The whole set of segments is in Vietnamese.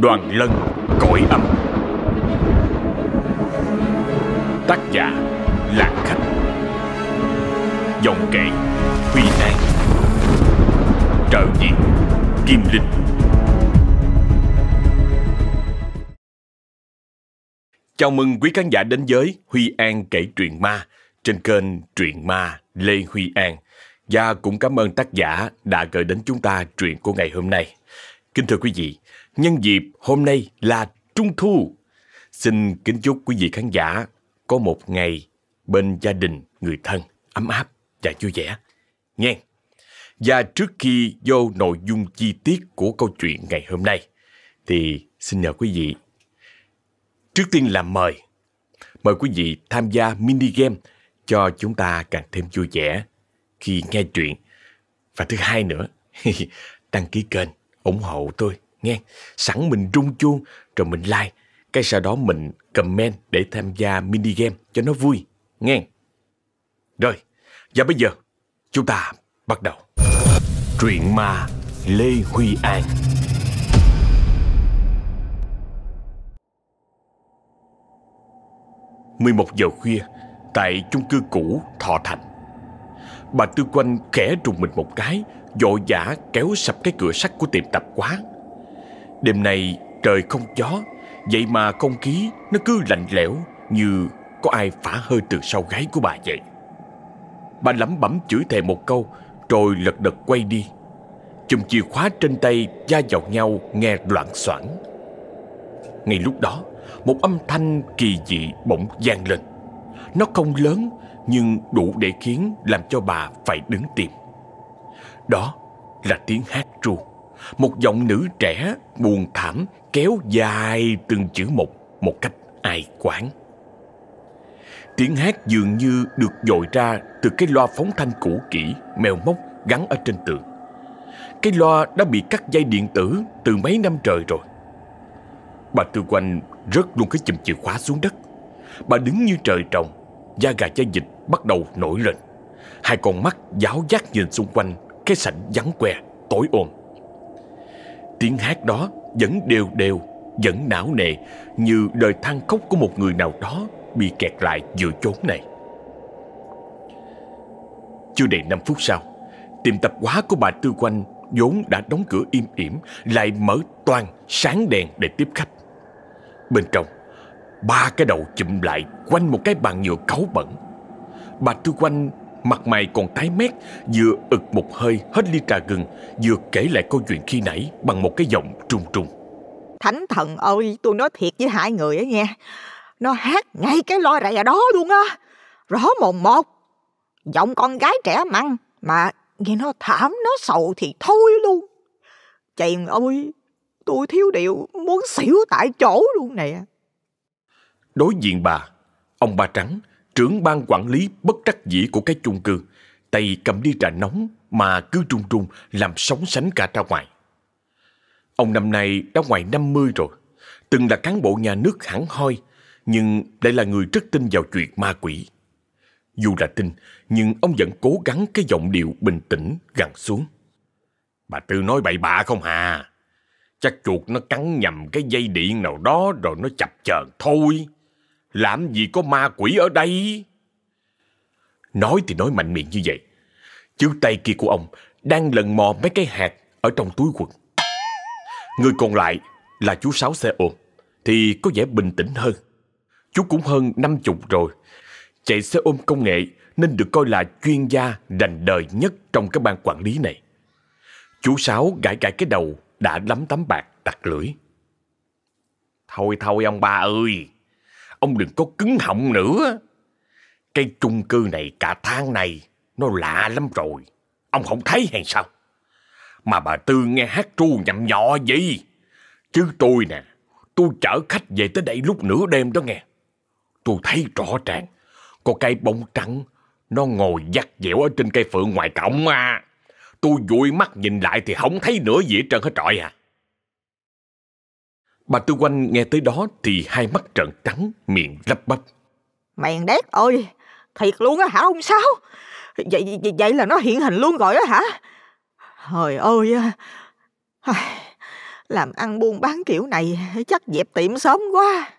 Đoàn lân cõi âm Tác giả Lạc Khách dòng kể Huy An Trợ diện Kim Linh Chào mừng quý khán giả đến với Huy An kể truyện ma trên kênh Truyện Ma Lê Huy An. Và cũng cảm ơn tác giả đã gửi đến chúng ta truyện của ngày hôm nay. Kính thưa quý vị, nhân dịp hôm nay là Trung Thu. Xin kính chúc quý vị khán giả có một ngày bên gia đình, người thân, ấm áp và vui vẻ. Nghe! Và trước khi vô nội dung chi tiết của câu chuyện ngày hôm nay, thì xin nhờ quý vị Trước tiên là mời. Mời quý vị tham gia mini game cho chúng ta càng thêm vui vẻ khi nghe chuyện. Và thứ hai nữa, đăng ký kênh, ủng hộ tôi, nghe. Sẵn mình rung chuông, rồi mình like. Cái sau đó mình comment để tham gia mini game cho nó vui, nghe. Rồi, và bây giờ, chúng ta bắt đầu. Truyện ma Lê Huy An 11 giờ khuya Tại chung cư cũ Thọ Thành Bà Tư Quanh khẽ rùng mình một cái Vội vã kéo sập cái cửa sắt của tiệm tạp hóa Đêm nay trời không gió, Vậy mà không khí nó cứ lạnh lẽo Như có ai phả hơi từ sau gáy của bà vậy Bà lẩm bẩm chửi thề một câu, Rồi lật đật quay đi Chùm chìa khóa trên tay da vào nhau nghe loạn xoảng Ngay lúc đó, một âm thanh kỳ dị bỗng gian lên. Nó không lớn, nhưng đủ để khiến làm cho bà phải đứng tìm. Đó là tiếng hát ru. Một giọng nữ trẻ buồn thảm kéo dài từng chữ một một cách ai quán. Tiếng hát dường như được dội ra từ cái loa phóng thanh cũ kỹ, mèo mốc gắn ở trên tường. Cái loa đã bị cắt dây điện tử từ mấy năm trời rồi. Bà Tư Quanh rớt luôn cái chùm chìa khóa xuống đất. Bà đứng như trời trồng, da gà da dịch bắt đầu nổi lên. Hai con mắt giáo giác nhìn xung quanh cái sảnh vắng que, tối ồn. Tiếng hát đó vẫn đều đều, vẫn não nề như đời than khóc của một người nào đó bị kẹt lại giữa chốn này. Chưa đầy 5 phút sau, tiệm tập hóa của bà Tư Quanh vốn đã đóng cửa im ỉm lại mở toàn sáng đèn để tiếp khách. Bên trong Ba cái đầu chụm lại Quanh một cái bàn nhựa cáu bẩn Bà Tư Quanh Mặt mày còn tái mét Vừa ực một hơi hết ly trà gừng Vừa kể lại câu chuyện khi nãy Bằng một cái giọng trung trung Thánh thần ơi tôi nói thiệt với hai người á nha. Nó hát ngay cái lo rè đó luôn á. Rõ mồn một. Giọng con gái trẻ măng Mà nghe nó thảm nó sầu thì thôi luôn. Chèn ơi Tôi thiếu điều muốn xỉu tại chỗ luôn nè. Đối diện bà, ông Ba Trắng, trưởng ban quản lý bất đắc dĩ của cái chung cư, tay cầm đi trà nóng mà cứ trung trung làm sóng sánh cả ra ngoài. Ông năm nay đã ngoài 50 rồi, từng là cán bộ nhà nước hẳn hoi, nhưng lại là người rất tin vào chuyện ma quỷ. Dù là tin, nhưng ông vẫn cố gắng cái giọng điệu bình tĩnh gằn xuống. Bà Tư nói bậy bạ không hà? Chắc chuột nó cắn nhầm cái dây điện nào đó rồi nó chập chờn thôi. Làm gì có ma quỷ ở đây? Nói thì nói mạnh miệng như vậy. Chứ tay kia của ông đang lần mò mấy cái hạt ở trong túi quần. Người còn lại là chú Sáu xe ôm thì có vẻ bình tĩnh hơn. Chú cũng hơn năm chục rồi. Chạy xe ôm công nghệ nên được coi là chuyên gia rành đời nhất trong cái ban quản lý này. Chú Sáu gãi gãi cái đầu đã lắm tấm bạc đặt lưỡi. Thôi thôi ông ba ơi, ông đừng có cứng họng nữa. Cái chung cư này cả tháng này nó lạ lắm rồi. Ông không thấy hay sao? Mà bà Tư nghe hát ru nhậm nhọ gì? Chứ tôi nè, tôi chở khách về tới đây lúc nửa đêm đó nghe. Tôi thấy rõ ràng, có cây bông trắng, nó ngồi dắt dẻo ở trên cây phượng ngoài cổng à. Tôi dụi mắt nhìn lại thì không thấy nữa gì hết trơn hết trọi à. Bà Tư Quanh nghe tới đó thì hai mắt trợn trắng, miệng lắp bắp. Mèn đét ơi, thiệt luôn á hả ông Sáu? Vậy, vậy, vậy là nó hiện hình luôn rồi á hả? Trời ơi, Làm ăn buôn bán kiểu này chắc dẹp tiệm sớm quá.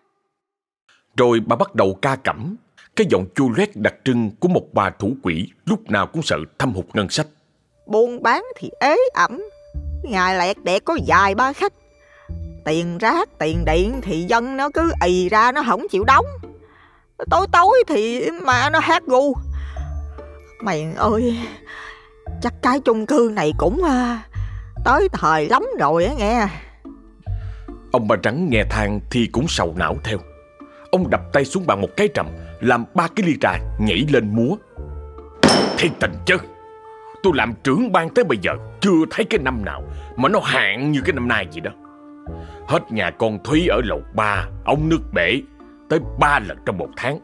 Rồi bà bắt đầu ca cẩm, cái giọng chua loét đặc trưng của một bà thủ quỷ lúc nào cũng sợ thâm hụt ngân sách. Buôn bán thì ế ẩm, ngày lẹt đẹt có vài ba khách. Tiền rác, tiền điện thì dân nó cứ ì ra nó không chịu đóng. Tối tối thì mà nó hát gu. Mày ơi, chắc cái chung cư này cũng à, tới thời lắm rồi á nghe. Ông bà trắng nghe than thì cũng sầu não theo. Ông đập tay xuống bàn một cái trầm, làm ba cái ly trà nhảy lên múa. Thiệt tình chứ, tôi làm trưởng ban tới bây giờ chưa thấy cái năm nào mà nó hạn như cái năm nay vậy đó. Hết nhà con Thúy ở lầu ba, ông nước bể, tới ba lần trong một tháng.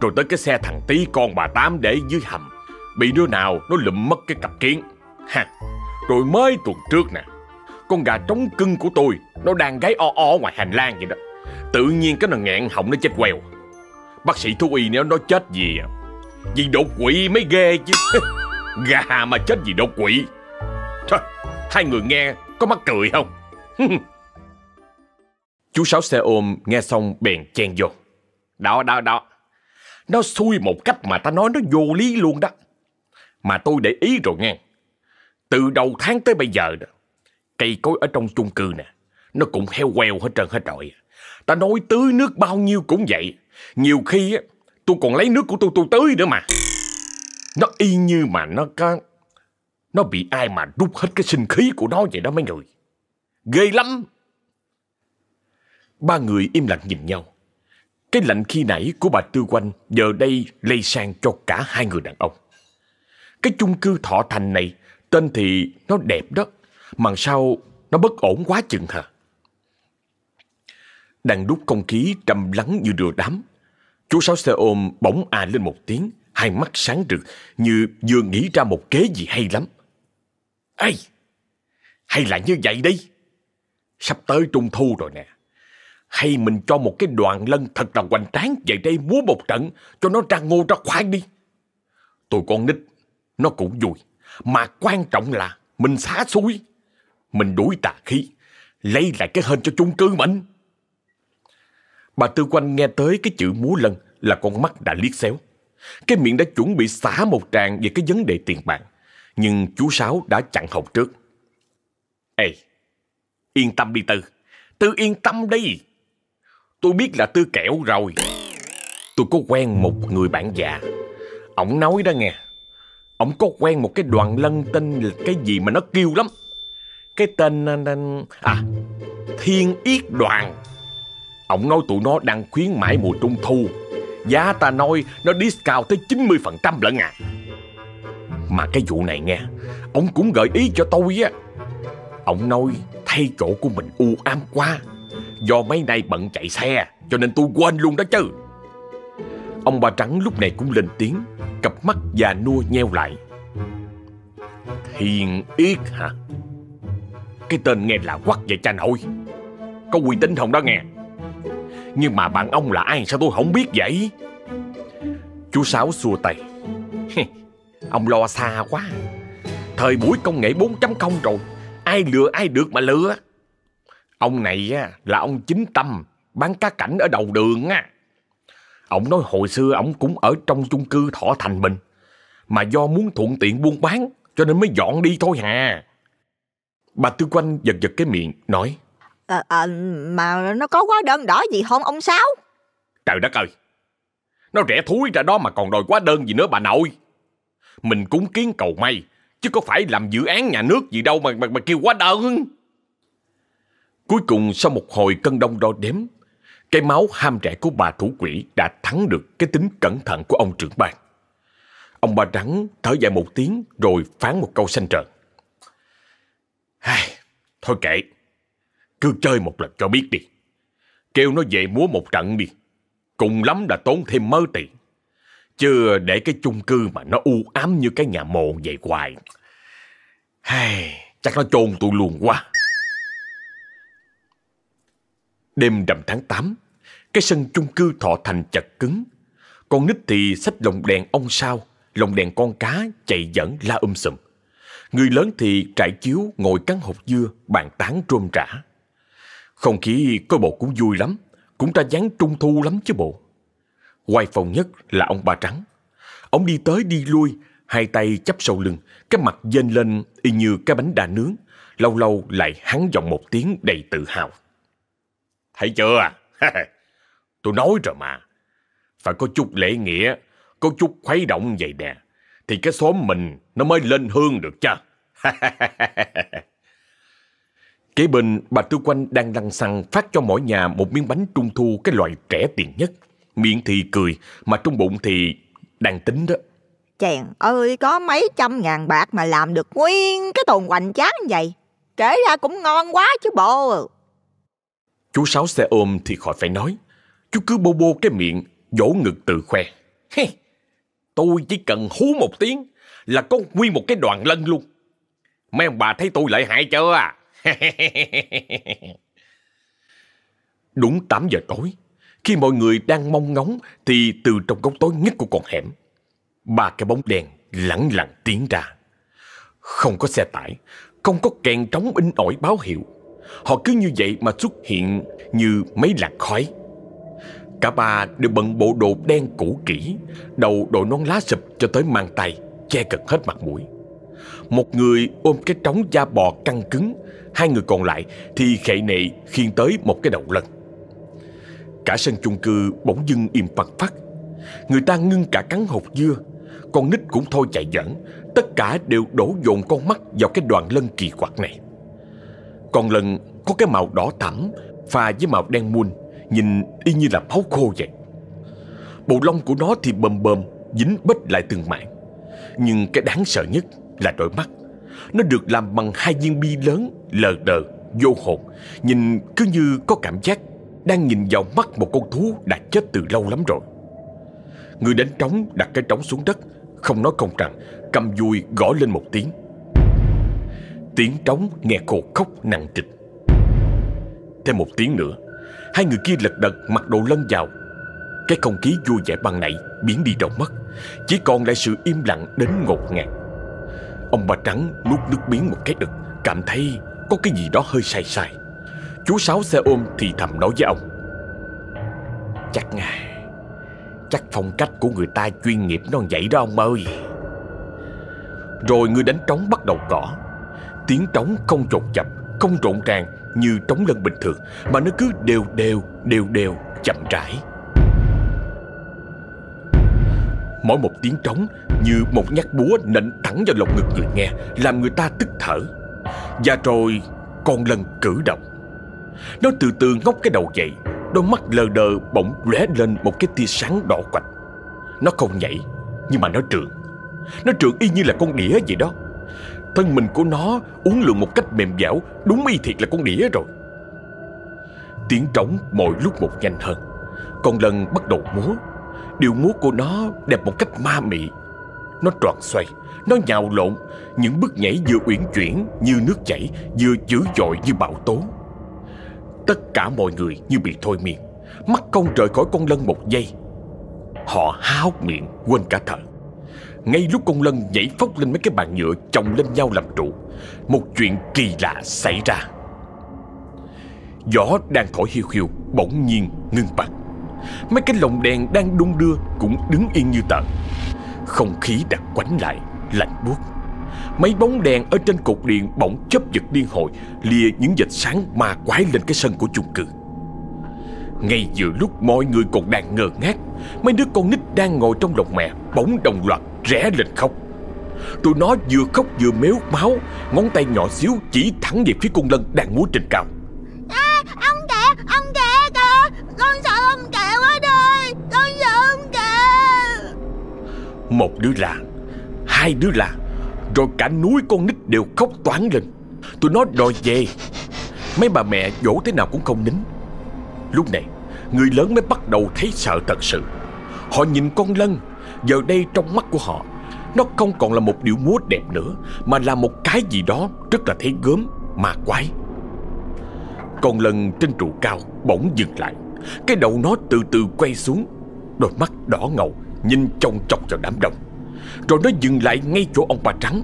Rồi tới cái xe thằng tí con bà Tám để dưới hầm, bị đứa nào nó lụm mất cái cặp kiến. Ha, rồi mới tuần trước nè, con gà trống cưng của tôi nó đang gáy o o ngoài hành lang vậy đó. Tự nhiên cái nó nghẹn họng nó chết queo. Bác sĩ thú y nếu nó chết gì à? Vì đột quỵ mới ghê chứ. Gà mà chết vì đột quỵ. Thôi, hai người nghe có mắc cười không? Chú Sáu xe ôm nghe xong bèn chen vô. Đó, đó, đó. Nó xui một cách mà ta nói nó vô lý luôn đó. Mà tôi để ý rồi nghe. Từ đầu tháng tới bây giờ đó, cây cối ở trong chung cư nè, nó cũng heo queo hết trơn hết rồi. Ta nói tưới nước bao nhiêu cũng vậy. Nhiều khi á, tôi còn lấy nước của tôi tôi tưới nữa mà. Nó y như mà nó có... Nó bị ai mà rút hết cái sinh khí của nó vậy đó mấy người. Ghê lắm. Ba người im lặng nhìn nhau. Cái lạnh khi nãy của bà Tư Quanh giờ đây lây sang cho cả hai người đàn ông. Cái chung cư Thọ Thành này tên thì nó đẹp đó, mà sao nó bất ổn quá chừng hả? Đang đút không khí trầm lắng như đùa đám. Chú Sáu xe ôm bỗng à lên một tiếng, hai mắt sáng rực như vừa nghĩ ra một kế gì hay lắm. Ê, hay là như vậy đi. Sắp tới trung thu rồi nè. Hay mình cho một cái đoàn lân thật là hoành tráng về đây múa một trận cho nó ra ngô ra khoai đi. Tụi con nít, nó cũng vui. Mà quan trọng là mình xá xuôi. Mình đuổi tà khí, lấy lại cái hên cho chung cư mình. Bà Tư Quanh nghe tới cái chữ múa lân là con mắt đã liếc xéo. Cái miệng đã chuẩn bị xả một tràng về cái vấn đề tiền bạc. Nhưng chú Sáu đã chặn hậu trước. Ê, yên tâm đi Tư. Tư yên tâm đi. Tôi biết là Tư kẹo rồi. Tôi có quen một người bạn già. Ông nói đó nghe. Ông có quen một cái đoàn lân tên là cái gì mà nó kêu lắm. Cái tên... À, à, à, Thiên Yết Đoàn. Ông nói tụi nó đang khuyến mãi mùa trung thu Giá ta nói nó discount tới 90% lận à Mà cái vụ này nghe Ông cũng gợi ý cho tôi á Ông nói thay chỗ của mình u ám quá Do mấy nay bận chạy xe, Cho nên tôi quên luôn đó chứ. Ông bà Trắng lúc này cũng lên tiếng, Cặp mắt già nua nheo lại. Thiên Yết hả? Cái tên nghe là quắc vậy cha nội. Có uy tín không đó nghe? Nhưng mà bạn ông là ai sao tôi không biết vậy? Chú Sáu xua tay. Ông lo xa quá. Thời buổi công nghệ 4.0 rồi, Ai lừa ai được mà lừa? Ông này á, là ông chính tâm Bán cá cảnh ở đầu đường á Ông nói hồi xưa ông cũng ở trong chung cư Thọ Thành mình Mà do muốn thuận tiện buôn bán Cho nên mới dọn đi thôi hà Bà Tư Quanh giật giật cái miệng nói À, à, mà nó có quá đơn đỏ gì không ông Sáu? Trời đất ơi! Nó rẻ thúi ra đó mà còn đòi quá đơn gì nữa bà nội. Mình cúng kiến cầu may, chứ có phải làm dự án nhà nước gì đâu mà, mà, mà kêu quá đơn. Cuối cùng sau một hồi cân đông đo đếm, cái máu ham rẻ của bà thủ quỷ đã thắng được cái tính cẩn thận của ông trưởng ban. Ông bà trắng thở dài một tiếng rồi phán một câu xanh trợn. Thôi kệ, cứ chơi một lần cho biết đi. Kêu nó về múa một trận đi. Cùng lắm là tốn thêm mớ tiền. Chứ để cái chung cư mà nó u ám như cái nhà mồ vậy hoài. Hay, chắc nó chôn tôi luôn quá. Đêm rằm tháng 8, cái sân chung cư thọ thành chật cứng. Con nít thì xách lồng đèn ông sao, lồng đèn con cá chạy dẫn la um sùm. Người lớn thì trải chiếu ngồi cắn hộp dưa, bàn tán trôm trả. Không khí coi bộ cũng vui lắm, cũng ra dáng trung thu lắm chứ bộ. Quay phòng nhất là ông ba trắng. Ông đi tới đi lui, hai tay chắp sau lưng, cái mặt dên lên y như cái bánh đa nướng. Lâu lâu lại hắn giọng một tiếng đầy tự hào. Thấy chưa? Tôi nói rồi mà. Phải có chút lễ nghĩa, có chút khuấy động vậy nè. Thì cái xóm mình nó mới lên hương được chứ. Kế bên bà Tư Quanh đang lăn xăng phát cho mỗi nhà một miếng bánh trung thu cái loại rẻ tiền nhất. Miệng thì cười, mà trong bụng thì đang tính đó. Chàng ơi, có mấy trăm ngàn bạc mà làm được nguyên cái tồn hoành tráng vậy. Kể ra cũng ngon quá chứ bộ. Chú Sáu xe ôm thì khỏi phải nói. Chú cứ bô bô cái miệng, vỗ ngực tự khoe. Hey, tôi chỉ cần hú một tiếng là có nguyên một cái đoàn lân luôn. Mấy ông bà thấy tôi lợi hại chưa à? Đúng 8 giờ tối, khi mọi người đang mong ngóng thì từ trong góc tối nhất của con hẻm, ba cái bóng đèn lẳng lặng tiến ra. Không có xe tải, không có kèn trống in ỏi báo hiệu. Họ cứ như vậy mà xuất hiện như mấy làn khói. Cả ba đều bận bộ đồ đen cũ kỹ, đầu đội nón lá sụp cho tới mang tay, che cực hết mặt mũi. Một người ôm cái trống da bò căng cứng, hai người còn lại thì khệ nệ khiêng tới một cái đầu lân. Cả sân chung cư bỗng dưng im phật phát. Người ta ngưng cả cắn hột dưa, con nít cũng thôi chạy dẫn, tất cả đều đổ dồn con mắt vào cái đoàn lân kỳ quặc này còn lần có cái màu đỏ thẳm pha với màu đen muôn, nhìn y như là máu khô vậy. Bộ lông của nó thì bầm bầm, dính bết lại từng mảng. Nhưng cái đáng sợ nhất là đôi mắt. Nó được làm bằng hai viên bi lớn, lờ đờ, vô hồn, nhìn cứ như có cảm giác đang nhìn vào mắt một con thú đã chết từ lâu lắm rồi. Người đánh trống đặt cái trống xuống đất, không nói không rằng, cầm dùi gõ lên một tiếng. Tiếng trống nghe khổ khóc nặng trịch. Thêm một tiếng nữa, hai người kia lật đật mặc đồ lân vào. Cái không khí vui vẻ ban nãy biến đi đâu mất, chỉ còn lại sự im lặng đến ngột ngạt. Ông bà Trắng nuốt nước miếng một cái ực Cảm thấy có cái gì đó hơi sai sai Chú Sáu xe ôm thì thầm nói với ông Chắc à, Chắc phong cách của người ta chuyên nghiệp nó vậy đó ông ơi Rồi người đánh trống bắt đầu cỏ Tiếng trống không trộn chập Không rộn ràng như trống lân bình thường Mà nó cứ đều đều đều đều chậm rãi. Mỗi một tiếng trống như một nhát búa nện thẳng vào lồng ngực người nghe Làm người ta tức thở. Và rồi con lần cử động. Nó từ từ ngóc cái đầu dậy Đôi mắt lờ đờ bỗng lóe lên một cái tia sáng đỏ quạch. Nó không nhảy Nhưng mà nó trượt, Nó trượt y như là con đĩa vậy đó. Thân mình của nó uốn lượn một cách mềm dẻo, Đúng y thiệt là con đĩa rồi. Tiếng trống mỗi lúc một nhanh hơn. Con lần bắt đầu múa. Điệu múa của nó đẹp một cách ma mị. Nó tròn xoay, Nó nhào lộn. Những bước nhảy vừa uyển chuyển, như nước chảy, Vừa dữ dội như bão tố. Tất cả mọi người như bị thôi miên. Mắt không rời khỏi con lân một giây. Họ há hốc miệng, quên cả thở. Ngay lúc con lân nhảy phóc lên mấy cái bàn nhựa Chồng lên nhau làm trụ, Một chuyện kỳ lạ xảy ra. Gió đang thổi hiu hiu, Bỗng nhiên ngưng bặt. Mấy cái lồng đèn đang đung đưa Cũng đứng yên như tờ. Không khí đặt quánh lại, Lạnh buốt. Mấy bóng đèn ở trên cột điện bỗng chớp giật điên hồi, Lìa những vệt sáng ma quái lên cái sân của chung cư. Ngay giữa lúc mọi người còn đang ngờ ngác, Mấy đứa con nít đang ngồi trong lòng mẹ Bỗng đồng loạt rẽ lên khóc Tụi nó vừa khóc vừa méo máu Ngón tay nhỏ xíu chỉ thẳng về phía cung lân đang múa trên cao. À, ông kìa, ông kìa kìa Con sợ ông kìa quá đi Con sợ ông kìa. Một đứa là Hai đứa là Rồi cả núi con nít đều khóc toán lên. Tụi nó đòi về. Mấy bà mẹ dỗ thế nào cũng không nín. Lúc này Người lớn mới bắt đầu thấy sợ thật sự. Họ nhìn con lân Giờ đây trong mắt của họ, Nó không còn là một điệu múa đẹp nữa, Mà là một cái gì đó rất là thấy gớm Mà quái. Con lân trên trụ cao bỗng dừng lại. Cái đầu nó từ từ quay xuống, Đôi mắt đỏ ngầu Nhìn trông chọc vào đám đông. Rồi nó dừng lại ngay chỗ ông bà Trắng.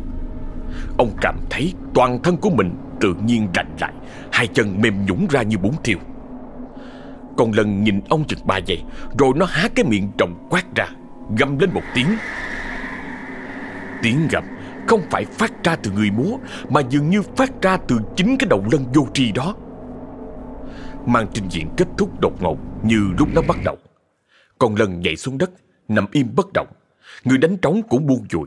Ông cảm thấy toàn thân của mình tự nhiên rành lại, Hai chân mềm nhũng ra như bún thiêu Con lần nhìn ông chừng ba giây, Rồi nó há cái miệng rộng quát ra. Gầm lên một tiếng. Tiếng gầm không phải phát ra từ người múa, Mà dường như phát ra từ chính cái đầu lân vô tri đó. Màn trình diễn kết thúc đột ngột Như lúc nó bắt đầu. Con lân nhảy xuống đất, Nằm im bất động. Người đánh trống cũng buông dùi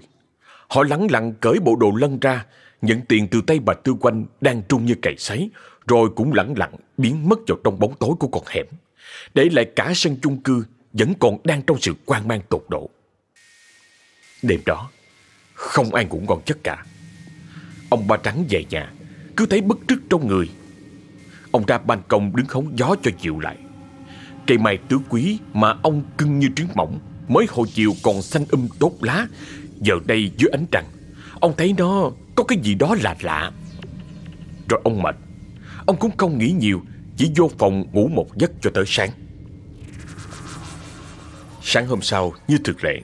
Họ lắng lặng cởi bộ đồ lân ra, Nhận tiền từ tay bà Tư Quanh Đang trung như cày sấy, Rồi cũng lặng lặng biến mất vào trong bóng tối của con hẻm. Để lại cả sân chung cư vẫn còn đang trong sự quan mang tột độ. Đêm đó, Không ai ngủ ngon chất cả. Ông ba trắng về nhà, Cứ thấy bức rứt trong người. Ông ra ban công đứng hóng gió cho dịu lại. Cây mai tứ quý mà ông cưng như trứng mỏng, Mới hồi chiều còn xanh um tốt lá. Giờ đây dưới ánh trăng, Ông thấy nó có cái gì đó lạ lạ. Rồi ông mệt. Ông cũng không nghĩ nhiều, Chỉ vô phòng ngủ một giấc cho tới sáng. Sáng hôm sau, như thực lệ,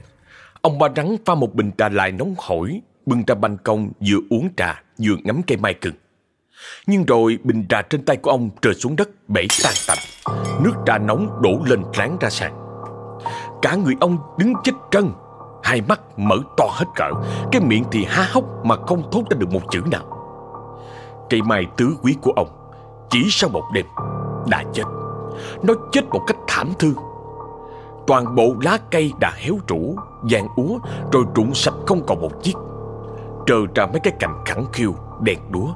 Ông ba rắn pha một bình trà lại nóng hổi, Bưng ra ban công, vừa uống trà, Vừa ngắm cây mai cừng. Nhưng rồi bình trà trên tay của ông rơi xuống đất, bể tan tành. Nước trà nóng đổ lên láng ra sàn. Cả người ông đứng chết trân, Hai mắt mở to hết cỡ, Cái miệng thì há hốc mà không thốt ra được một chữ nào. Cây mai tứ quý của ông Chỉ sau một đêm Đã chết. Nó chết một cách thảm thương. Toàn bộ lá cây đã héo rũ, vàng úa, Rồi rụng sạch không còn một chiếc. Trơ ra mấy cái cành khẳng khiu, Đèn đúa.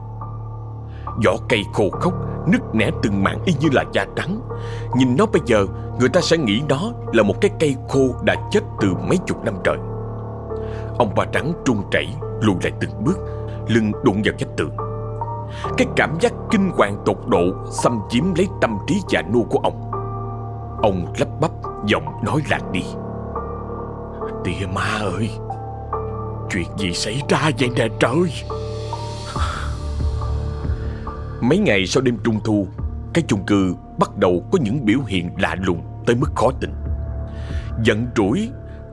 Vỏ cây khô khốc, Nứt nẻ từng mảng y như là da trắng. Nhìn nó bây giờ, Người ta sẽ nghĩ đó là một cái cây khô Đã chết từ mấy chục năm trời. Ông bà trắng trung chảy Lùi lại từng bước, Lưng đụng vào vách tường. Cái cảm giác kinh hoàng tột độ Xâm chiếm lấy tâm trí già nua của ông. Ông lắp bắp, Giọng nói lạc đi. Tìa ma ơi, Chuyện gì xảy ra vậy nè trời? Mấy ngày sau đêm trung thu, Cái chung cư bắt đầu có những biểu hiện lạ lùng Tới mức khó tin. Giận trũi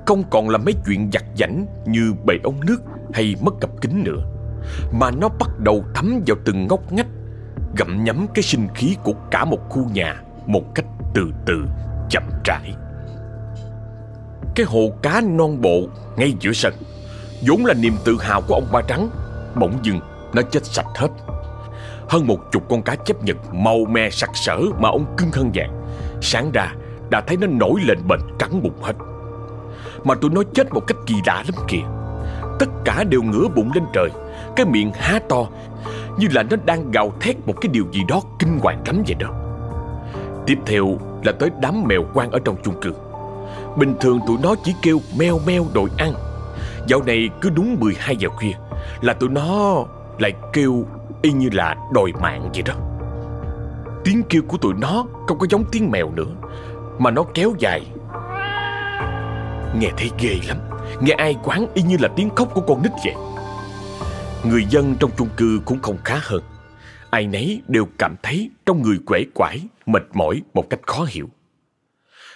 Không còn là mấy chuyện giặt giảnh Như bể ống nước hay mất cặp kính nữa, Mà nó bắt đầu thấm vào từng ngóc ngách, Gặm nhấm cái sinh khí của cả một khu nhà Một cách từ từ, chậm rãi Cái hồ cá non bộ ngay giữa sân vốn là niềm tự hào của ông ba trắng Bỗng dưng nó chết sạch hết hơn một chục con cá chép nhật màu me sặc sỡ mà ông cưng hơn vàng. Sáng ra đã thấy nó nổi lên bệnh trắng bụng hết. Mà tụi nó chết một cách kỳ lạ lắm kìa. Tất cả đều ngửa bụng lên trời, cái miệng há to như là nó đang gào thét một cái điều gì đó kinh hoàng lắm vậy đó. Tiếp theo là tới đám mèo quang ở trong chung cư. Bình thường tụi nó chỉ kêu meo meo đòi ăn. Dạo này cứ đúng 12 giờ khuya là tụi nó lại kêu y như là đòi mạng vậy đó Tiếng kêu của tụi nó không có giống tiếng mèo nữa, Mà nó kéo dài Nghe thấy ghê lắm, Nghe ai quán y như là tiếng khóc của con nít vậy Người dân trong chung cư cũng không khá hơn Ai nấy đều cảm thấy trong người quể quải, mệt mỏi một cách khó hiểu.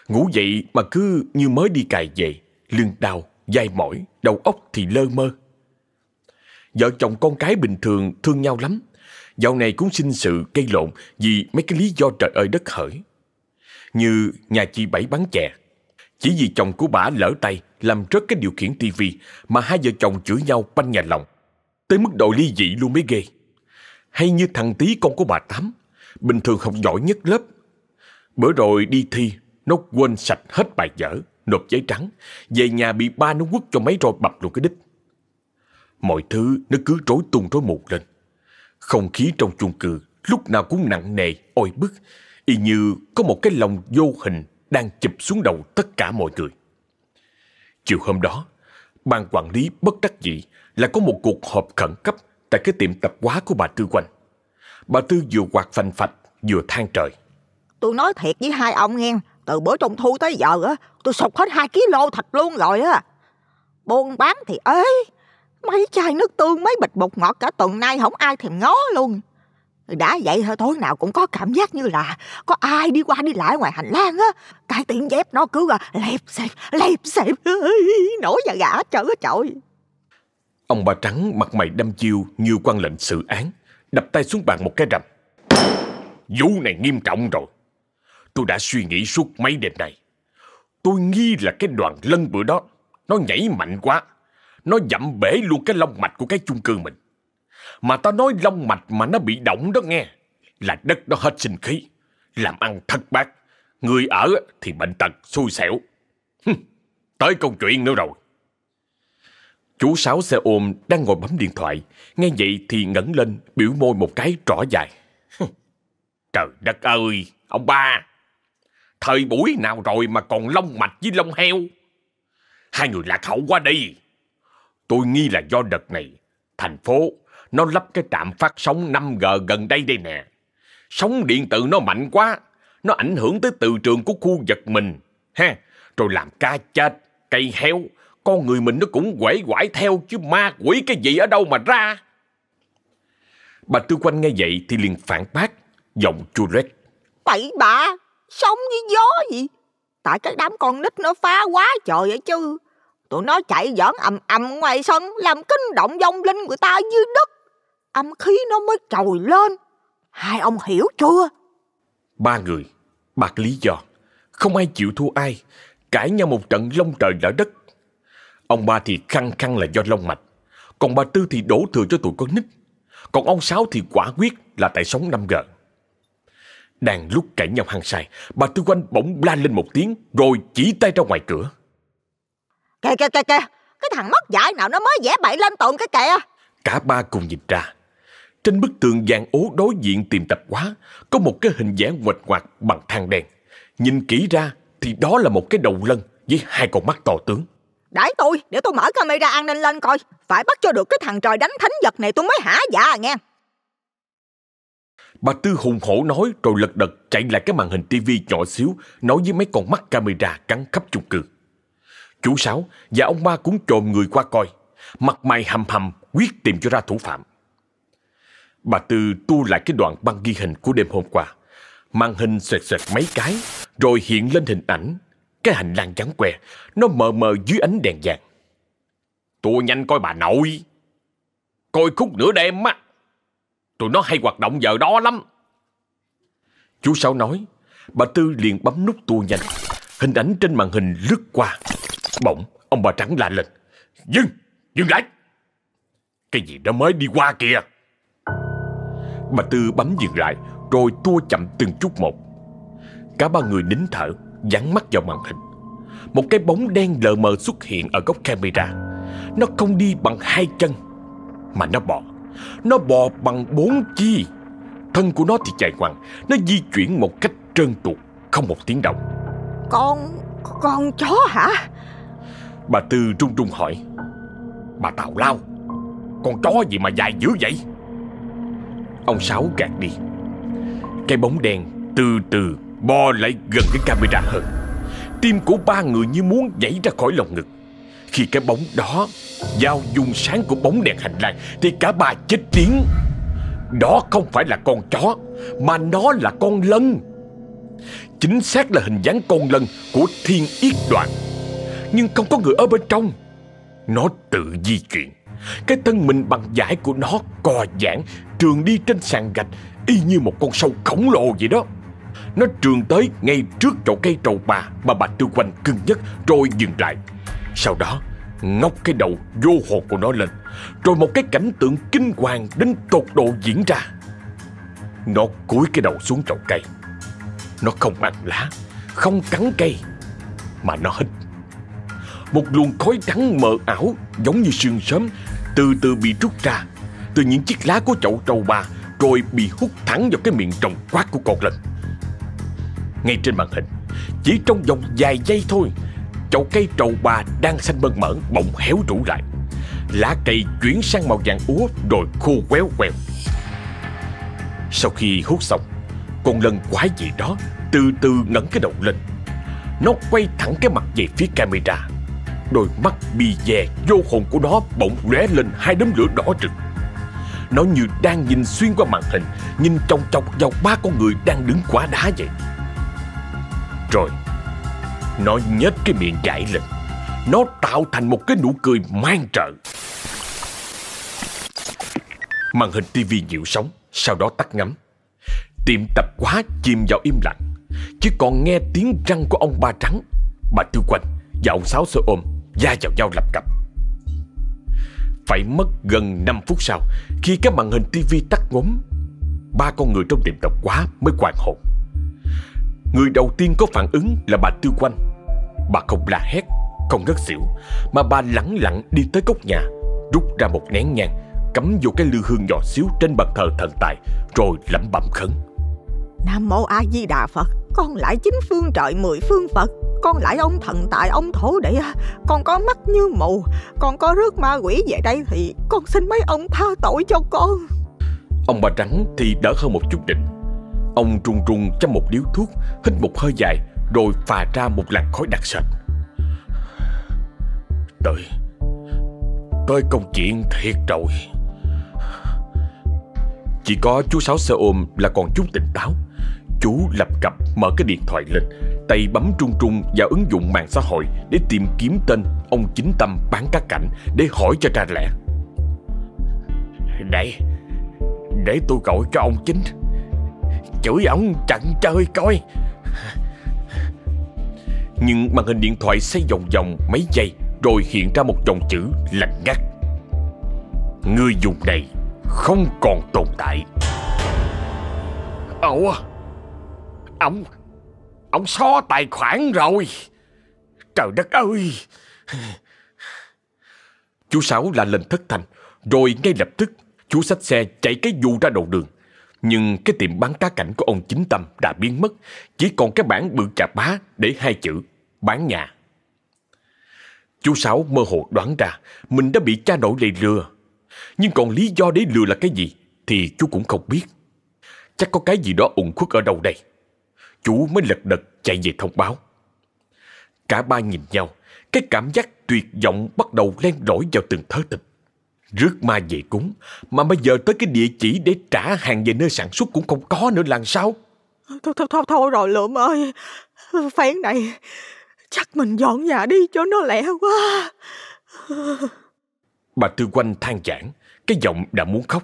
Ngủ dậy mà cứ như mới đi cài về, lưng đau, dai mỏi, đầu óc thì lơ mơ. Vợ chồng con cái bình thường thương nhau lắm. Dạo này cũng sinh sự cây lộn vì mấy cái lý do trời ơi đất hỡi. Như nhà chị Bảy bán chè. Chỉ vì chồng của bà lỡ tay làm rớt cái điều khiển tivi mà hai vợ chồng chửi nhau banh nhà lòng. Tới mức độ ly dị luôn mới ghê. Hay như thằng tí con của bà Tám, bình thường học giỏi nhất lớp. Bữa rồi đi thi, nó quên sạch hết bài vở, nộp giấy trắng. Về nhà bị ba nó quất cho mấy roi bập luôn cái đít. Mọi thứ nó cứ rối tung rối mù lên. Không khí trong chung cư lúc nào cũng nặng nề, oi bức, y như có một cái lòng vô hình đang chụp xuống đầu tất cả mọi người. Chiều hôm đó, ban quản lý bất đắc dĩ là có một cuộc họp khẩn cấp tại cái tiệm tạp hóa của bà Tư Quanh. Bà Tư vừa quạt phành phạch, vừa than trời. Tôi nói thiệt với hai ông nghe, từ bữa trung thu tới giờ á, tôi sụt hết hai ký lô thịt luôn rồi á. Buôn bán thì ế, Mấy chai nước tương mấy bịch bột ngọt cả tuần nay không ai thèm ngó luôn. Đã vậy thôi tối nào cũng có cảm giác như là có ai đi qua đi lại ngoài hành lang á. Cái tiệm dép nó cứ là lẹp xẹp, lẹp xẹp, nổi da gà trời ơi trời. Ông bà Trắng mặt mày đâm chiêu như quan lệnh xử án, Đập tay xuống bàn một cái rầm. Vụ này nghiêm trọng rồi. Tôi đã suy nghĩ suốt mấy đêm này Tôi nghi là cái đoàn lân bữa đó Nó nhảy mạnh quá. Nó dặm bể luôn cái lông mạch của cái chung cư mình. Mà tao nói lông mạch mà nó bị động đó nghe Là đất nó hết sinh khí. Làm ăn thất bát. Người ở thì bệnh tật xui xẻo. Tới câu chuyện nữa rồi. Chú Sáu xe ôm đang ngồi bấm điện thoại. Nghe vậy thì ngẩng lên, biểu môi một cái rõ dài. Trời đất ơi, Ông ba. Thời buổi nào rồi mà còn lông mạch với lông heo? Hai người lạc hậu quá đi. Tôi nghi là do đợt này, Thành phố, Nó lắp cái trạm phát sóng 5G gần đây đây nè. Sóng điện tử nó mạnh quá, Nó ảnh hưởng tới từ trường của khu vực mình. Ha Rồi làm ca chết, Cây heo con người mình nó cũng quể quải theo Chứ ma quỷ cái gì ở đâu mà ra. Bà Tư Quanh nghe vậy thì liền phản bác Giọng chua rét. Bậy bạ Sống với gió gì? Tại cái đám con nít nó phá quá trời vậy chứ. Tụi nó chạy giỡn ầm ầm ngoài sân Làm kinh động vong linh người ta dưới đất. Âm khí nó mới trồi lên. Hai ông hiểu chưa? Ba người Bạc lý do. Không ai chịu thua ai. Cãi nhau một trận lông trời lỡ đất Ông ba thì khăng khăng là do lông mạch Còn bà Tư thì đổ thừa cho tụi con nít Còn ông Sáu thì quả quyết là tại sống 5G đang lúc cãi nhau hăng say, bà Tư Quanh bỗng la lên một tiếng rồi chỉ tay ra ngoài cửa. Kìa kìa kìa kìa, cái thằng mất dạy nào nó mới vẽ bậy lên tường cái kìa. Cả ba cùng nhìn ra. Trên bức tường vàng ố đối diện tìm tập quá, có một cái hình vẽ nguệch ngoạc bằng than đen. Nhìn kỹ ra thì đó là một cái đầu lân với hai con mắt to tướng đãi tôi, để tôi mở camera an ninh lên coi. Phải bắt cho được cái thằng trời đánh thánh vật này tôi mới hả dạ nghe. Bà Tư hùng hổ nói rồi lật đật chạy lại cái màn hình tivi nhỏ xíu nói với mấy con mắt camera cắn khắp chung cư. Chú Sáu và ông ba cũng trồm người qua coi, mặt mày hầm hầm quyết tìm cho ra thủ phạm. Bà Tư tu lại cái đoạn băng ghi hình của đêm hôm qua. Màn hình xoẹt xoẹt mấy cái, rồi hiện lên hình ảnh. Cái hành lang trắng que, nó mờ mờ dưới ánh đèn vàng. Tôi nhanh coi bà nội. Coi khúc nửa đêm á. Tụi nó hay hoạt động giờ đó lắm. Chú Sáu nói, bà Tư liền bấm nút tua nhanh. Hình ảnh trên màn hình lướt qua. Bỗng, ông bà Trắng la lên. Dừng, dừng lại. Cái gì đó mới đi qua kìa. Bà Tư bấm dừng lại, rồi tua chậm từng chút một. Cả ba người nín thở, dán mắt vào màn hình. Một cái bóng đen lờ mờ xuất hiện ở góc camera. Nó không đi bằng hai chân, mà nó bò. Nó bò bằng bốn chi. Thân của nó thì chạy ngoằn Nó di chuyển một cách trơn tuột Không một tiếng động. Con... con chó hả? Bà Tư trung trung hỏi. Bà Tào Lao Con chó gì mà dài dữ vậy? Ông Sáu gạt đi. Cái bóng đen từ từ bò lại gần cái camera hơn. Tim của ba người như muốn nhảy ra khỏi lồng ngực. Khi cái bóng đó, Giao dùng sáng của bóng đèn hành lang, Thì cả ba chết tiếng Đó không phải là con chó, Mà nó là con lân. Chính xác là hình dáng con lân Của thiên yết đoàn. Nhưng không có người ở bên trong. Nó tự di chuyển. Cái thân mình bằng giải của nó Co giãn, Trường đi trên sàn gạch, Y như một con sâu khổng lồ vậy đó. Nó trường tới ngay trước chậu cây trầu bà Mà bà tư quanh cưng nhất Rồi dừng lại. Sau đó, ngóc cái đầu vô hồn của nó lên, Rồi một cái cảnh tượng kinh hoàng đến tột độ diễn ra. Nó cúi cái đầu xuống chậu cây. Nó không ăn lá, Không cắn cây, Mà nó hít. Một luồng khói trắng mờ ảo Giống như sương sớm Từ từ bị rút ra Từ những chiếc lá của chậu trầu bà Rồi bị hút thẳng vào cái miệng trồng quát của con lần ngay trên màn hình. Chỉ trong vòng vài giây thôi, chậu cây trầu bà đang xanh mơn mởn, bỗng héo rũ lại. Lá cây chuyển sang màu vàng úa rồi khô quéo quẹo sau khi hút xong, con lân quái gì đó từ từ ngẩng cái đầu lên. Nó quay thẳng cái mặt về phía camera. Đôi mắt bì dè vô hồn của nó bỗng lóe lên hai đốm lửa đỏ rực. Nó như đang nhìn xuyên qua màn hình, nhìn chòng chọc vào ba con người đang đứng quá đá vậy rồi. Nó nhếch cái miệng gãi lên Nó tạo thành một cái nụ cười mang trợ. Màn hình tivi dịu sóng, Sau đó tắt ngắm. Tiệm tập quá chìm vào im lặng. Chỉ còn nghe tiếng răng của ông ba trắng. Bà Tư Quanh và ông Sáu sơ ôm, Da vào nhau lập cặp Phải mất gần 5 phút sau, Khi cái màn hình tivi tắt ngốm, Ba con người trong tiệm tập quá mới hoàn hồn. Người đầu tiên có phản ứng là bà Tư Quanh Bà không la hét Không ngất xỉu Mà bà lẳng lặng đi tới góc nhà Rút ra một nén nhang Cắm vô cái lư hương nhỏ xíu trên bàn thờ thần tài Rồi lẩm bẩm khấn. Nam mô A Di Đà Phật Con lại chính phương trời mười phương Phật. Con lại ông thần tại ông thổ địa. Con có mắt như mù Con có rước ma quỷ về đây Thì con xin mấy ông tha tội cho con. Ông bà trắng thì đỡ hơn một chút đỉnh Ông run run trong một điếu thuốc, Hít một hơi dài, Rồi phà ra một làn khói đặc sệt. Tới Tới công chuyện thiệt rồi. Chỉ có chú Sáu xe ôm là còn chút tỉnh táo. Chú lập cập mở cái điện thoại lên, Tay bấm trung trung vào ứng dụng mạng xã hội Để tìm kiếm tên ông chính tâm bán cá cảnh Để hỏi cho ra lẽ. Đây Để tôi gọi cho ông chính. Chửi ổng chặn chơi coi. Nhưng màn hình điện thoại xoay vòng vòng mấy giây Rồi hiện ra một dòng chữ lạnh ngắt. Người dùng này không còn tồn tại. Ủa? Ông Ông xóa tài khoản rồi. Trời đất ơi! Chú Sáu la lên thất thành Rồi ngay lập tức Chú xách xe chạy cái dù ra đầu đường nhưng cái tiệm bán cá cảnh của ông Chính Tâm đã biến mất. Chỉ còn cái bảng bự chà bá Để hai chữ, Bán nhà. Chú Sáu mơ hồ đoán ra, Mình đã bị cha nội lầy lừa. Nhưng còn lý do để lừa là cái gì Thì chú cũng không biết. Chắc có cái gì đó ủng khuất ở đâu đây? Chú mới lật đật chạy về thông báo. Cả ba nhìn nhau, Cái cảm giác tuyệt vọng bắt đầu len lỏi vào từng thớ thịt. Rước ma về cúng. Mà bây giờ tới cái địa chỉ để trả hàng về nơi sản xuất cũng không có nữa làm sao? Thôi thôi thôi, thôi rồi lượm ơi. Phén này Chắc mình dọn nhà đi cho nó lẹ quá. Bà Tư Quanh than giảng Cái giọng đã muốn khóc.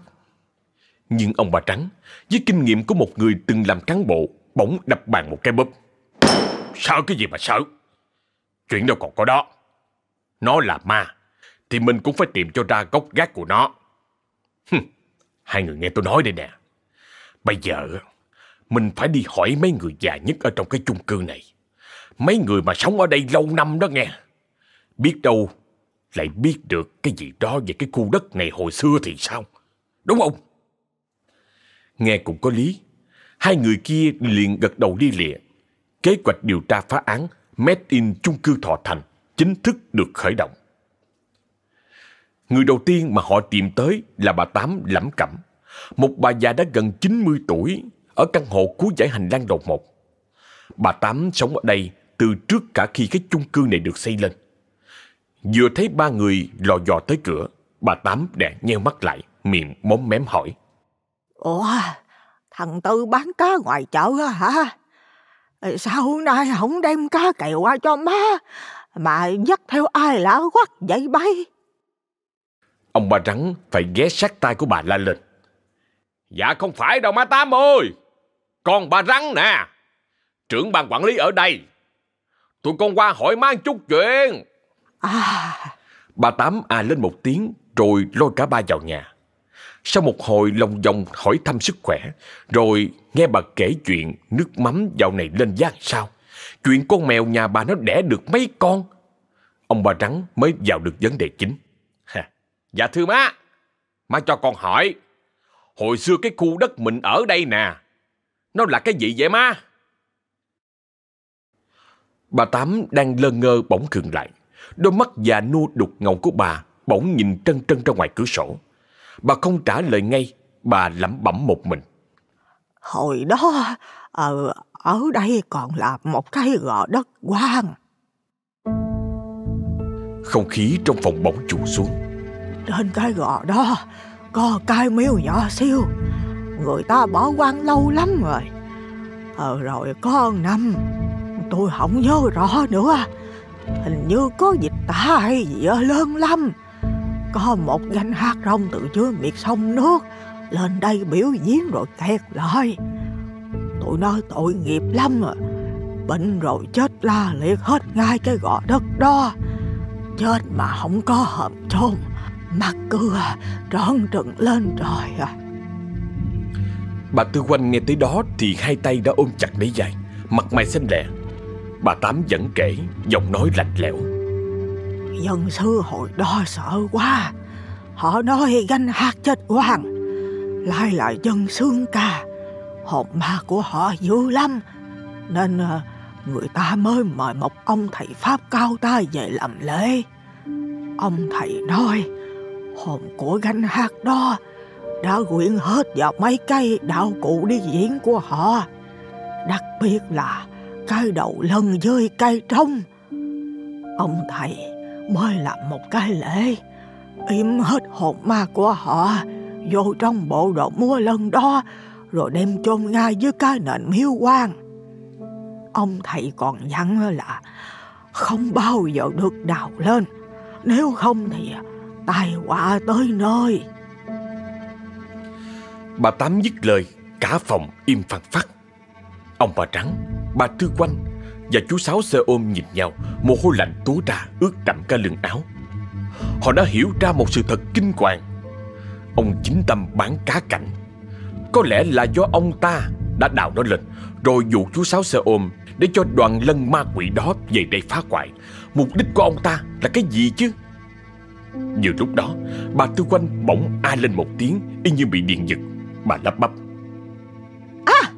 Nhưng ông bà Trắng Với kinh nghiệm của một người từng làm cán bộ Bỗng đập bàn một cái bóp. Sợ cái gì mà sợ? Chuyện đâu còn có đó. Nó là ma thì mình cũng phải tìm cho ra gốc gác của nó. Hừm, Hai người nghe tôi nói đây nè. Bây giờ Mình phải đi hỏi mấy người già nhất Ở trong cái chung cư này. Mấy người mà sống ở đây lâu năm đó nghe. Biết đâu Lại biết được cái gì đó Về cái khu đất này hồi xưa thì sao? Đúng không? Nghe cũng có lý. Hai người kia liền gật đầu đi lịa. Kế hoạch điều tra phá án Made in chung cư Thọ Thành chính thức được khởi động. Người đầu tiên mà họ tìm tới là bà Tám Lẩm Cẩm, một bà già đã gần 90 tuổi ở căn hộ cuối dãy hành lang đầu một. Bà Tám sống ở đây từ trước cả khi cái chung cư này được xây lên. Vừa thấy ba người lò dò tới cửa, bà Tám đè nheo mắt lại, miệng móm mém hỏi. Ủa Thằng Tư bán cá ngoài chợ hả? Sao hôm nay không đem cá kèo qua cho má, mà dắt theo ai lạ quắc vậy bay? Ông bà rắn phải ghé sát tay của bà la lên. Dạ không phải đâu má Tám ơi. Con bà rắn nè. Trưởng ban quản lý ở đây. Tụi con qua hỏi má chút chuyện. À... Bà Tám à lên một tiếng rồi lôi cả ba vào nhà. Sau một hồi lòng vòng hỏi thăm sức khỏe, rồi nghe bà kể chuyện nước mắm dạo này lên giá sao. Chuyện con mèo nhà bà nó đẻ được mấy con. Ông bà Trắng mới vào được vấn đề chính. Dạ thưa má, má cho con hỏi. Hồi xưa cái khu đất mình ở đây nè, nó là cái gì vậy má? Bà Tám đang lơ ngơ bỗng khừng lại. Đôi mắt già nua đục ngầu của bà bỗng nhìn trân trân ra ngoài cửa sổ. Bà không trả lời ngay, bà lẩm bẩm một mình. Hồi đó, ở, ở đây còn là một cái gò đất quang. Không khí trong phòng bỗng trụ xuống. Trên cái gò đó, có cái miếu nhỏ xíu Người ta bỏ quan lâu lắm rồi. Ờ rồi có năm, tôi không nhớ rõ nữa. Hình như có dịch tả hay gì ở lớn lắm. Có một gánh hát rong từ dưới miệt sông nước lên đây biểu diễn rồi kẹt lại. Tụi nó tội nghiệp lắm à. Bệnh rồi chết la liệt hết ngay cái gò đất đó. Chết mà không có hợp chôn. Mặt cưa tròn trừng lên trời à. Bà Tư Quanh nghe tới đó thì hai tay đã ôm chặt lấy dài, mặt mày xanh lẹ. Bà Tám vẫn kể, giọng nói lạnh lẽo. Dân sư hồi đó sợ quá. Họ nói ganh hát chết quan. Lại là dân xương ca. Hồn ma của họ dữ lắm. Nên ờ, người ta mới mời một ông thầy Pháp cao tay về làm lễ. Ông thầy nói hồn của gánh hát đó đã quyện hết vào mấy cây đạo cụ đi diễn của họ. Đặc biệt là cái đầu lân với cây trống. Ông thầy mới làm một cái lễ im hết hồn ma của họ vô trong bộ đồ mua lân đó rồi đem chôn ngay dưới cái nền miếu quan. Ông thầy còn dặn là không bao giờ được đào lên, nếu không thì tai họa tới nơi. Bà Tám dứt lời, cả phòng im phăng phát. Ông bà Trắng, bà Tư Quanh và chú Sáu xe ôm nhìn nhau, mồ hôi lạnh túa ra ướt đậm cả lưng áo. Họ đã hiểu ra một sự thật kinh hoàng. Ông chính tâm bán cá cảnh. Có lẽ là do ông ta đã đào nó lên, rồi dụ chú Sáu xe ôm để cho đoàn lân ma quỷ đó về đây phá hoại. Mục đích của ông ta là cái gì chứ? Nhiều lúc đó, bà Tư Quanh bỗng a lên một tiếng y như bị điện giật. Bà lắp bắp. À,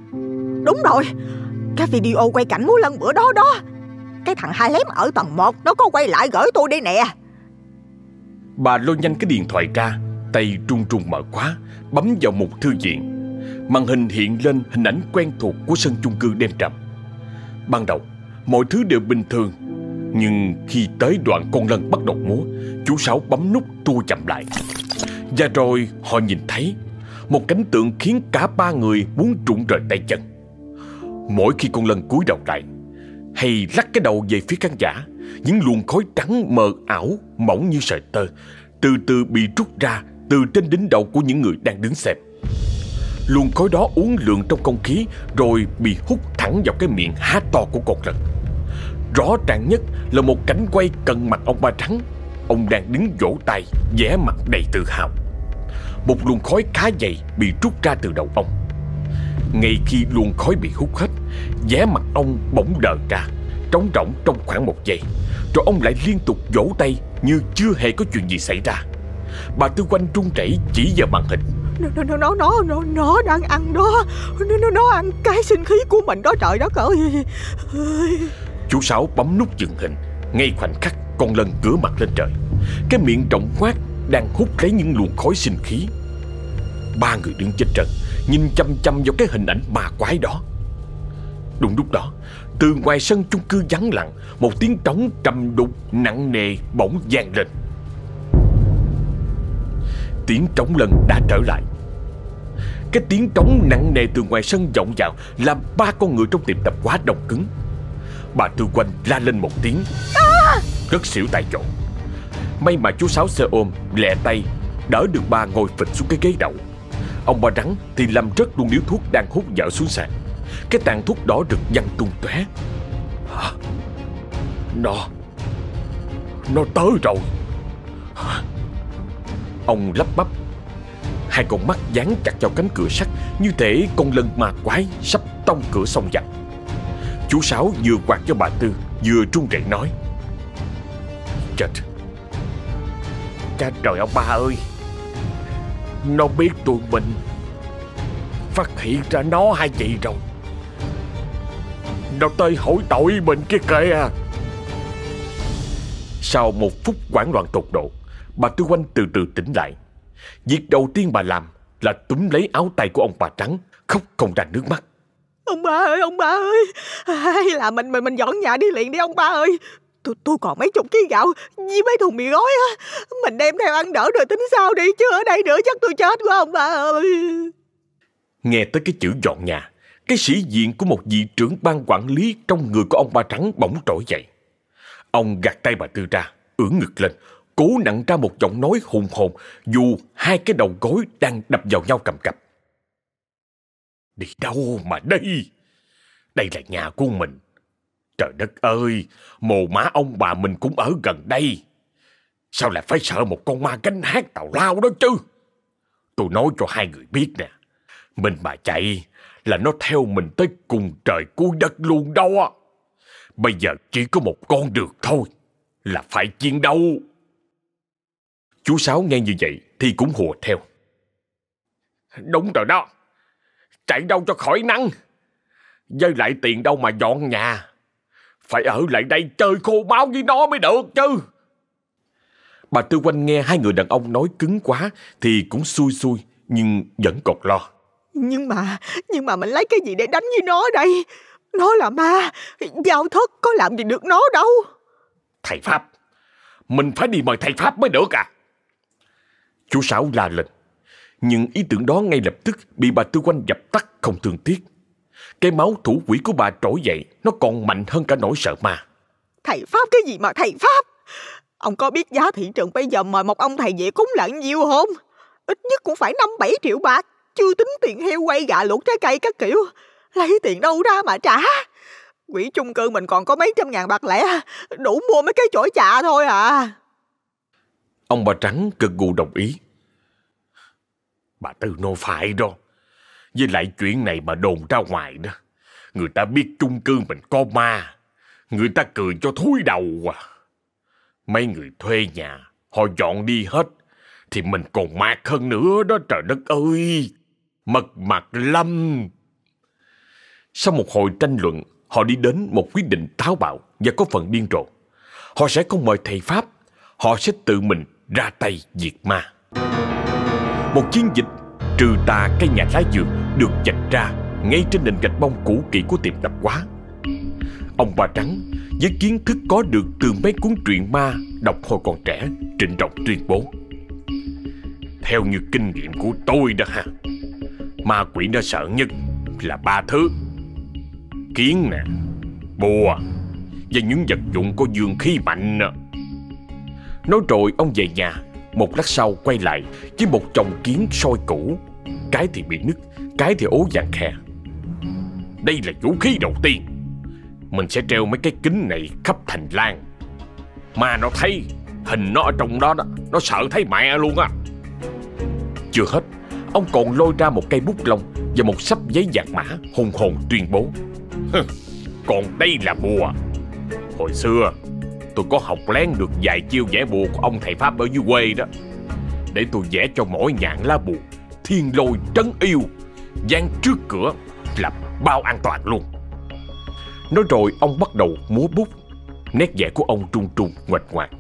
đúng rồi. Cái video quay cảnh múa lân bữa đó đó. Cái thằng hai lém ở tầng 1 nó có quay lại gửi tôi đây nè. Bà lôi nhanh cái điện thoại ra, tay trung trung mở khóa, bấm vào một thư viện. Màn hình hiện lên hình ảnh quen thuộc của sân chung cư đêm trầm. Ban đầu, mọi thứ đều bình thường. Nhưng khi tới đoạn con lân bắt đầu múa, chú Sáu bấm nút tua chậm lại. Và rồi họ nhìn thấy một cảnh tượng khiến cả ba người muốn trụng rời tay chân. Mỗi khi con lân cúi đầu lại, hay lắc cái đầu về phía khán giả, những luồng khói trắng mờ ảo, mỏng như sợi tơ, từ từ bị rút ra từ trên đỉnh đầu của những người đang đứng xem. Luồng khói đó uốn lượn trong không khí rồi bị hút thẳng vào cái miệng há to của con lân. Rõ ràng nhất là một cảnh quay cận mặt ông ba trắng. Ông đang đứng vỗ tay, vẻ mặt đầy tự hào. Một luồng khói khá dày bị rút ra từ đầu ông. Ngay khi luồng khói bị hút hết, vẻ mặt ông bỗng đờ ra, trống rỗng trong khoảng một giây. Rồi ông lại liên tục vỗ tay như chưa hề có chuyện gì xảy ra. Bà Tư Quanh run rẩy chỉ vào màn hình. Nó nó nó nó nó nó đang ăn đó. Nó nó nó ăn cái sinh khí của mình đó trời đất ơi. Chú Sáu bấm nút dừng hình. Ngay khoảnh khắc, con lân ngửa mặt lên trời. Cái miệng rộng quát, Đang hút lấy những luồng khói sinh khí. Ba người đứng trên trận Nhìn chăm chăm vào cái hình ảnh ma quái đó. Đúng lúc đó, Từ ngoài sân chung cư vắng lặng, Một tiếng trống trầm đục nặng nề bỗng vang lên. Tiếng trống lần đã trở lại. Cái tiếng trống nặng nề từ ngoài sân vọng vào, Làm ba con người trong tiệm tập quá đông cứng. Bà Tư Quanh la lên một tiếng. Rất xỉu tại chỗ. May mà chú Sáu xe ôm lẹ tay, Đỡ được ba ngồi phịch xuống cái ghế đậu Ông ba rắn thì làm rớt luôn điếu thuốc đang hút dở xuống sàn. Cái tàn thuốc đỏ rực văng tung tóe. Nó Nó tới rồi. Ông lắp bắp. Hai con mắt dán chặt vào cánh cửa sắt Như thể con lân ma quái Sắp tông cửa xong dặn Chú Sáu vừa quạt cho bà Tư, Vừa trung rẩy nói. Chết. Cha trời ông ba ơi. Nó biết tụi mình Phát hiện ra nó hai chị rồi. Nó tới hỏi tội mình kia kìa. Sau một phút quảng loạn tột độ, Bà Tư Quanh từ từ tỉnh lại. Việc đầu tiên bà làm Là túm lấy áo tay của ông bà Trắng, Khóc không ra nước mắt. Ông ba ơi, ông ba ơi. Hay là mình mình mình dọn nhà đi liền đi ông ba ơi. Tôi, tôi còn mấy chục ký gạo với mấy thùng mì gói á. Mình đem theo ăn đỡ rồi tính sao đi. Chứ ở đây nữa chắc tôi chết quá ông ba ơi. Nghe tới cái chữ dọn nhà, cái sĩ diện của một vị trưởng ban quản lý trong người của ông ba trắng bỗng trỗi dậy. Ông gạt tay bà Tư ra, ưỡn ngực lên, cố nặng ra một giọng nói hùng hồn dù hai cái đầu gối đang đập vào nhau cầm cập. Đi đâu mà đi? Đây là nhà của mình. Trời đất ơi, mồ má ông bà mình cũng ở gần đây. Sao lại phải sợ một con ma cánh hát tàu lao đó chứ? Tôi nói cho hai người biết nè. Mình mà chạy là nó theo mình tới cùng trời cuối đất luôn đâu. Bây giờ chỉ có một con được thôi. Là phải chiến đấu. Chú Sáu nghe như vậy thì cũng hùa theo. Đúng rồi đó. Chạy đâu cho khỏi nắng. Với lại tiền đâu mà dọn nhà. Phải ở lại đây chơi khô máu với nó mới được chứ. Bà Tư Quanh nghe hai người đàn ông nói cứng quá thì cũng xui xui nhưng vẫn còn lo. Nhưng mà, nhưng mà mình lấy cái gì để đánh với nó đây? Nó là ma, giao thất có làm gì được nó đâu. Thầy Pháp, mình phải đi mời thầy Pháp mới được à? Chú Sáu la lên. Nhưng ý tưởng đó ngay lập tức bị bà Tư Quanh dập tắt không thương tiếc. Cái máu thủ quỷ của bà trỗi dậy, nó còn mạnh hơn cả nỗi sợ ma. Thầy Pháp cái gì mà thầy Pháp? Ông có biết giá thị trường bây giờ mời một ông thầy về cúng lợn nhiêu không? Ít nhất cũng phải 5-7 triệu bạc. Chưa tính tiền heo quay gà luộc trái cây các kiểu. Lấy tiền đâu ra mà trả? Quỹ chung cư mình còn có mấy trăm ngàn bạc lẻ. Đủ mua mấy cái chổi trà thôi à. Ông bà Trắng cực gù đồng ý. Bà Tư nói phải đó. Với lại chuyện này mà đồn ra ngoài đó. Người ta biết chung cư mình có ma. Người ta cười cho thúi đầu à. Mấy người thuê nhà, họ dọn đi hết. Thì mình còn mạc hơn nữa đó trời đất ơi. Mật mặt lâm. Sau một hồi tranh luận, họ đi đến một quyết định táo bạo và có phần điên rồ. Họ sẽ không mời thầy Pháp, họ sẽ tự mình ra tay diệt ma. Một chiến dịch trừ tà cây nhà lá dừa được dạch ra ngay trên nền gạch bông cũ kỹ của tiệm tạp hóa. Ông bà Trắng với kiến thức có được từ mấy cuốn truyện ma đọc hồi còn trẻ trịnh trọng tuyên bố. Theo như kinh nghiệm của tôi đó ha, ma quỷ nó sợ nhất là ba thứ. Kiến nè, bùa và những vật dụng có dương khí mạnh nè. Nói rồi ông về nhà một lát sau quay lại Với một chồng kiến soi cũ. Cái thì bị nứt, Cái thì ố vàng khe Đây là vũ khí đầu tiên. Mình sẽ treo mấy cái kính này khắp thành lang. Mà nó thấy, Hình nó ở trong đó đó, Nó sợ thấy mẹ luôn á. Chưa hết, Ông còn lôi ra một cây bút lông Và một sắp giấy dạt mã hùng hồn tuyên bố. Còn đây là bùa Hồi xưa Tôi có học lén được vài chiêu vẽ bùa của ông thầy Pháp ở dưới quê đó. Để tôi vẽ cho mỗi nhạn lá bùa, Thiên lôi trấn yêu Giang trước cửa là bao an toàn luôn. Nói rồi ông bắt đầu múa bút, Nét vẽ của ông trung trung ngoạch ngoạc.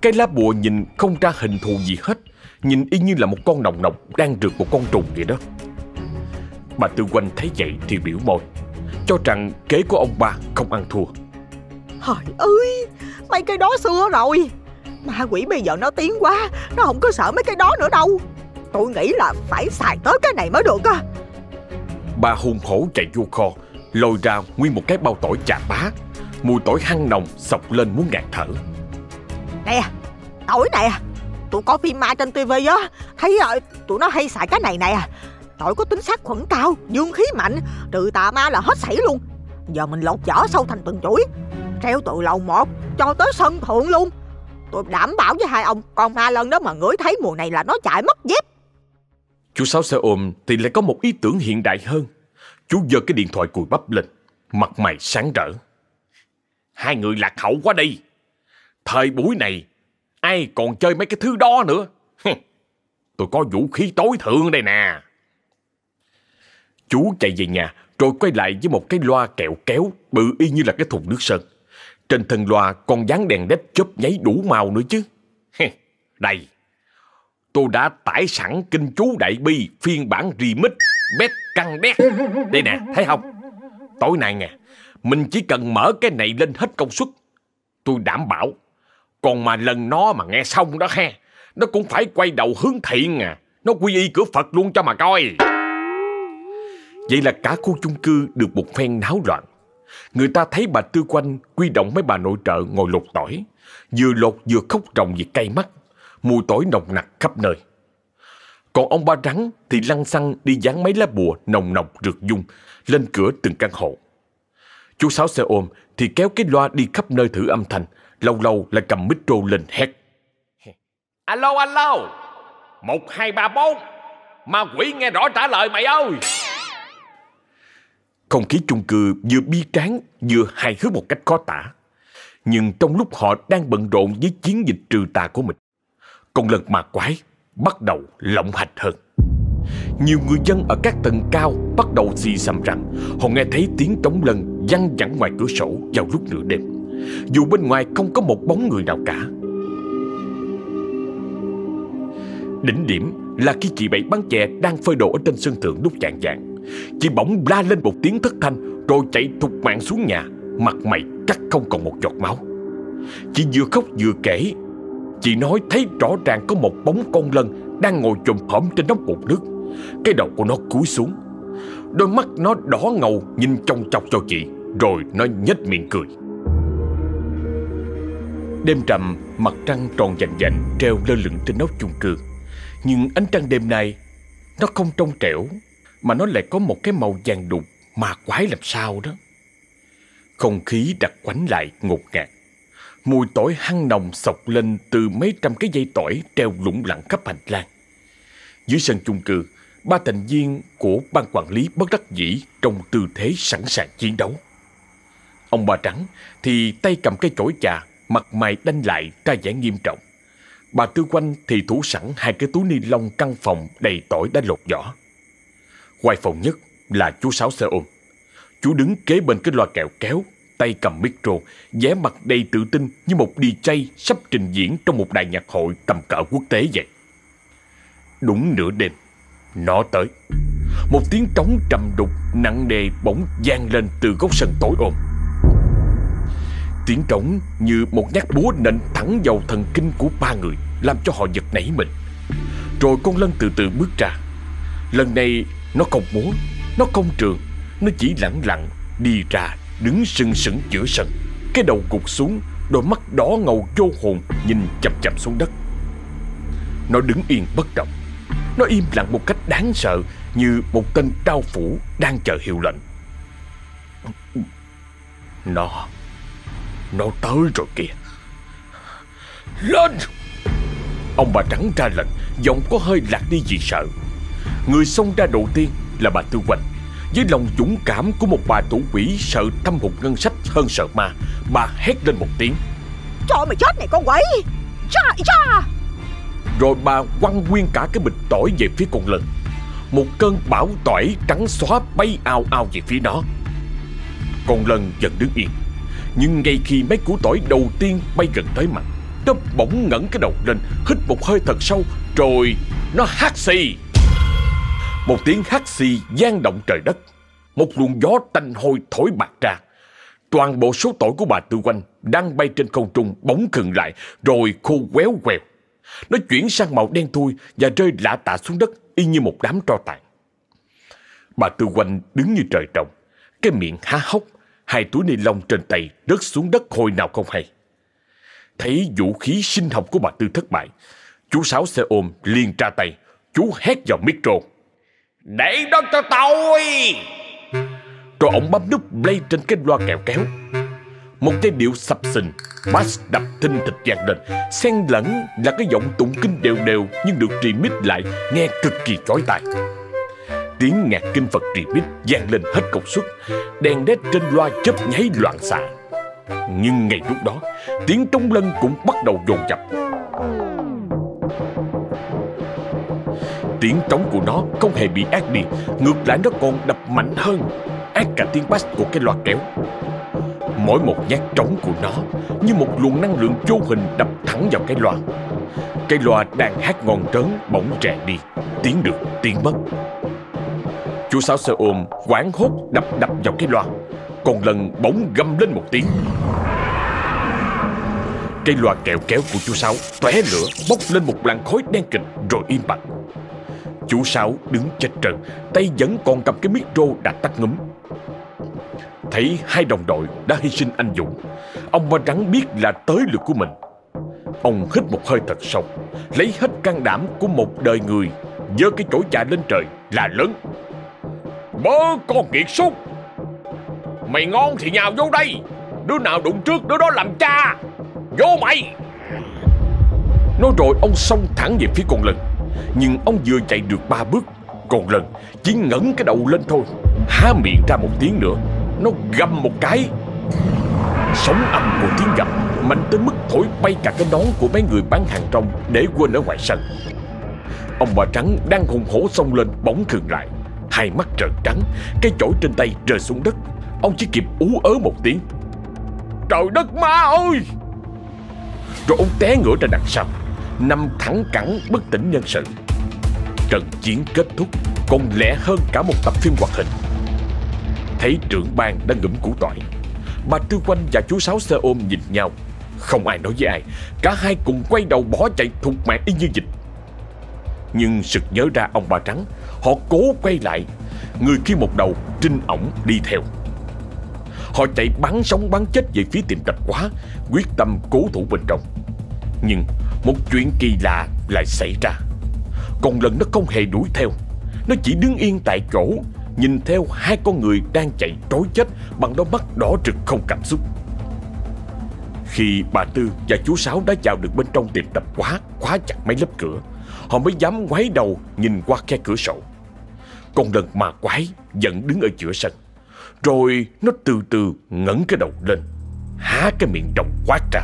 Cái lá bùa nhìn không ra hình thù gì hết, Nhìn y như là một con nòng nọc đang rượt một con trùng vậy đó. Bà Tư Quanh thấy vậy thì biểu môi, Cho rằng kế của ông ba không ăn thua. Hỏi ơi Mấy cái đó xưa rồi. Ma quỷ bây giờ nó tiến quá Nó không có sợ mấy cái đó nữa đâu. Tôi nghĩ là phải xài tới cái này mới được á. Bà hùng hổ chạy vô kho Lôi ra nguyên một cái bao tỏi chà bá. Mùi tỏi hăng nồng sọc lên muốn ngạt thở. Nè Tỏi nè Tụi có phim ma trên tivi á Thấy rồi tụi nó hay xài cái này nè. Tỏi có tính sát khuẩn cao Dương khí mạnh Trừ tà ma là hết sảy luôn. Giờ mình lột vỏ sâu thành từng chuỗi Treo từ lầu một cho tới sân thượng luôn. Tôi đảm bảo với hai ông Con ma lần đó mà ngửi thấy mùi này là nó chạy mất dép. Chú Sáu xe ôm thì lại có một ý tưởng hiện đại hơn. Chú giơ cái điện thoại cùi bắp lên, Mặt mày sáng rỡ. Hai người lạc hậu quá đi. Thời buổi này, Ai còn chơi mấy cái thứ đó nữa? Tôi có vũ khí tối thượng đây nè. Chú chạy về nhà, Rồi quay lại với một cái loa kẹo kéo, Bự y như là cái thùng nước sơn. Trên thân loa còn dán đèn led chớp nháy đủ màu nữa chứ Đây Tôi đã tải sẵn kinh chú Đại Bi phiên bản remix bét căng đét. Đây nè, thấy không? Tối nay nè, mình chỉ cần mở cái này lên hết công suất. Tôi đảm bảo. Còn mà lần nó mà nghe xong đó ha, nó cũng phải quay đầu hướng thiện à. Nó quy y cửa Phật luôn cho mà coi. Vậy là cả khu chung cư được một phen náo loạn. Người ta thấy bà Tư Quanh quy động mấy bà nội trợ ngồi lột tỏi. Vừa lột vừa khóc ròng vì cay mắt. Mùi tỏi nồng nặc khắp nơi. Còn ông ba rắn thì lăn xăng đi dán mấy lá bùa nồng nồng rượt dung lên cửa từng căn hộ. Chú Sáu xe ôm thì kéo cái loa đi khắp nơi thử âm thanh, lâu lâu lại cầm micro lên hét. Alo alo, một hai ba bốn, ma quỷ nghe rõ trả lời mày ơi. Không khí chung cư vừa bi tráng vừa hài hước một cách khó tả. Nhưng trong lúc họ đang bận rộn với chiến dịch trừ tà của mình, con lần ma quái bắt đầu lộng hành hơn. Nhiều người dân ở các tầng cao bắt đầu xì xầm rằng họ nghe thấy tiếng trống lần văng vẳng ngoài cửa sổ vào lúc nửa đêm. Dù bên ngoài không có một bóng người nào cả. Đỉnh điểm là khi chị Bảy bán chè đang phơi đồ ở trên sân thượng lúc chạng vạng. Chị bỗng la lên một tiếng thất thanh rồi chạy thục mạng xuống nhà, mặt mày cắt không còn một giọt máu. Chị vừa khóc vừa kể. Chị nói thấy rõ ràng có một bóng con lân Đang ngồi chùm hổm trên nóc bột nước. Cái đầu của nó cúi xuống. Đôi mắt nó đỏ ngầu Nhìn trông chọc cho chị Rồi nó nhếch miệng cười. Đêm trầm Mặt trăng tròn dành dành Treo lơ lửng trên nóc chung cư. Nhưng ánh trăng đêm nay Nó không trong trẻo. Mà nó lại có một cái màu vàng đục Mà quái làm sao đó Không khí đặc quánh lại ngột ngạt Mùi tỏi hăng nồng sọc lên từ mấy trăm cái dây tỏi treo lủng lẳng khắp hành lang. Dưới sân chung cư, ba thành viên của ban quản lý bất đắc dĩ trong tư thế sẵn sàng chiến đấu. Ông bà Trắng thì tay cầm cây chổi chà, mặt mày đanh lại ra vẻ nghiêm trọng. Bà Tư Quanh thì thủ sẵn hai cái túi ni lông căn phòng đầy tỏi đã lột vỏ. Quay phòng nhất là chú Sáu xe ôm. Chú đứng kế bên cái loa kẹo kéo tay cầm micro, vẻ mặt đầy tự tin như một DJ sắp trình diễn trong một đại nhạc hội tầm cỡ quốc tế vậy. Đúng nửa đêm, nó tới. Một tiếng trống trầm đục nặng nề bỗng vang lên từ góc sân tối ôm. Tiếng trống như một nhát búa nện thẳng vào thần kinh của ba người, làm cho họ giật nảy mình. Rồi con Lân từ từ bước ra. Lần này nó không múa, nó không trường, nó chỉ lặng lặng đi ra Đứng sừng sững giữa sân. Cái đầu gục xuống Đôi mắt đỏ ngầu vô hồn Nhìn chậm chậm xuống đất. Nó đứng yên bất động. Nó im lặng một cách đáng sợ Như một tên đao phủ đang chờ hiệu lệnh. Nó Nó tới rồi kìa. Lên! Ông bà trắng ra lệnh Giọng có hơi lạc đi vì sợ. Người xông ra đầu tiên là bà Tư Quanh với lòng dũng cảm của một bà thủ quỷ sợ thâm hụt ngân sách hơn sợ ma Bà hét lên một tiếng. Cho mày chết này con quỷ! Cha cha! Rồi bà quăng nguyên cả cái bịch tỏi về phía con lân Một cơn bão tỏi trắng xóa bay ao ao về phía nó. Con lân dần đứng yên. Nhưng ngay khi mấy củ tỏi đầu tiên bay gần tới mặt Nó bỗng ngẩng cái đầu lên Hít một hơi thật sâu Rồi nó hát xì một tiếng hắt xì gian động trời đất. Một luồng gió tanh hôi thổi bạc ra. Toàn bộ số tội của bà Tư Quanh đang bay trên không trung bóng khừng lại rồi khô quéo quèo. Nó chuyển sang màu đen thui và rơi lạ tạ xuống đất y như một đám tro tàn. Bà Tư Quanh đứng như trời trồng, cái miệng há hốc, hai túi ni lông trên tay rớt xuống đất hồi nào không hay. Thấy vũ khí sinh học của bà Tư thất bại, chú Sáu xe ôm liền ra tay, chú hét vào micro. Để đó cho tôi. Rồi ông bấm nút play trên cái loa kẹo kéo. Một giai điệu sập sình, Bass đập thinh thịt vàng lên. Xen lẫn là cái giọng tụng kinh đều đều, Nhưng được remix lại, Nghe cực kỳ chói tai. Tiếng nhạc kinh Phật remix vang lên hết công suất. Đèn đét trên loa chớp nháy loạn xạ. Nhưng ngay lúc đó, Tiếng trống lân cũng bắt đầu dồn dập. Tiếng trống của nó không hề bị ác đi. Ngược lại nó còn đập mạnh hơn, Ác cả tiếng bass của cái loa kéo. Mỗi một nhát trống của nó, Như một luồng năng lượng vô hình đập thẳng vào cái loa. Cái loa đang hát ngon trớn, bỗng rè đi. Tiếng được, tiếng mất. Chú Sáu xe ôm quảng hốt đập đập vào cái loa. Còn lần bỗng gầm lên một tiếng. Cây loa kẹo kéo của chú Sáu tóe lửa, bốc lên một làn khói đen kịch rồi im bặt. Chú Sáu đứng chết trần, Tay vẫn còn cầm cái micro đã tắt ngấm Thấy hai đồng đội đã hy sinh anh dũng, Ông ba trắng biết là tới lượt của mình. Ông hít một hơi thật sâu, Lấy hết can đảm của một đời người giơ cái chổi chà lên trời là lớn. Bớ con kiệt súc Mày ngon thì nhào vô đây, Đứa nào đụng trước đứa đó làm cha. Vô mày. Nói rồi ông xông thẳng về phía con lần nhưng ông vừa chạy được ba bước, còn lần chỉ ngẩng cái đầu lên thôi, Há miệng ra một tiếng nữa, Nó gầm một cái. Sóng âm của tiếng gầm Mạnh tới mức thổi bay cả cái nón của mấy người bán hàng rong Để quên ở ngoài sân. Ông bà trắng đang hùng hổ xông lên bỗng thường lại, Hai mắt trợn trắng, Cái chổi trên tay rơi xuống đất. Ông chỉ kịp ú ớ một tiếng. Trời đất ma ơi! Rồi ông té ngửa ra đằng sau. Nằm thẳng cẳng bất tỉnh nhân sự. Trận chiến kết thúc, Còn lẹ hơn cả một tập phim hoạt hình. Thấy trưởng ban đang ngủm củ tỏi. Bà Tư Quanh và chú Sáu xe ôm nhìn nhau. Không ai nói với ai. Cả hai cùng quay đầu bỏ chạy thục mạng y như dịch. Nhưng sực nhớ ra ông bà Trắng, Họ cố quay lại. Người kia một đầu, trinh ổng đi theo. Họ chạy bắn sống bắn chết về phía tiệm tạp quá, Quyết tâm cố thủ bên trong. Nhưng một chuyện kỳ lạ lại xảy ra. Còn lần nó không hề đuổi theo. Nó chỉ đứng yên tại chỗ, Nhìn theo hai con người đang chạy trối chết, Bằng đôi mắt đỏ rực không cảm xúc. Khi bà Tư và chú Sáu đã vào được bên trong tiệm tạp quá Khóa chặt mấy lớp cửa, Họ mới dám ngoái đầu nhìn qua khe cửa sổ. Con lần mà quái vẫn đứng ở giữa sân, Rồi nó từ từ ngẩng cái đầu lên, Há cái miệng rộng quát ra.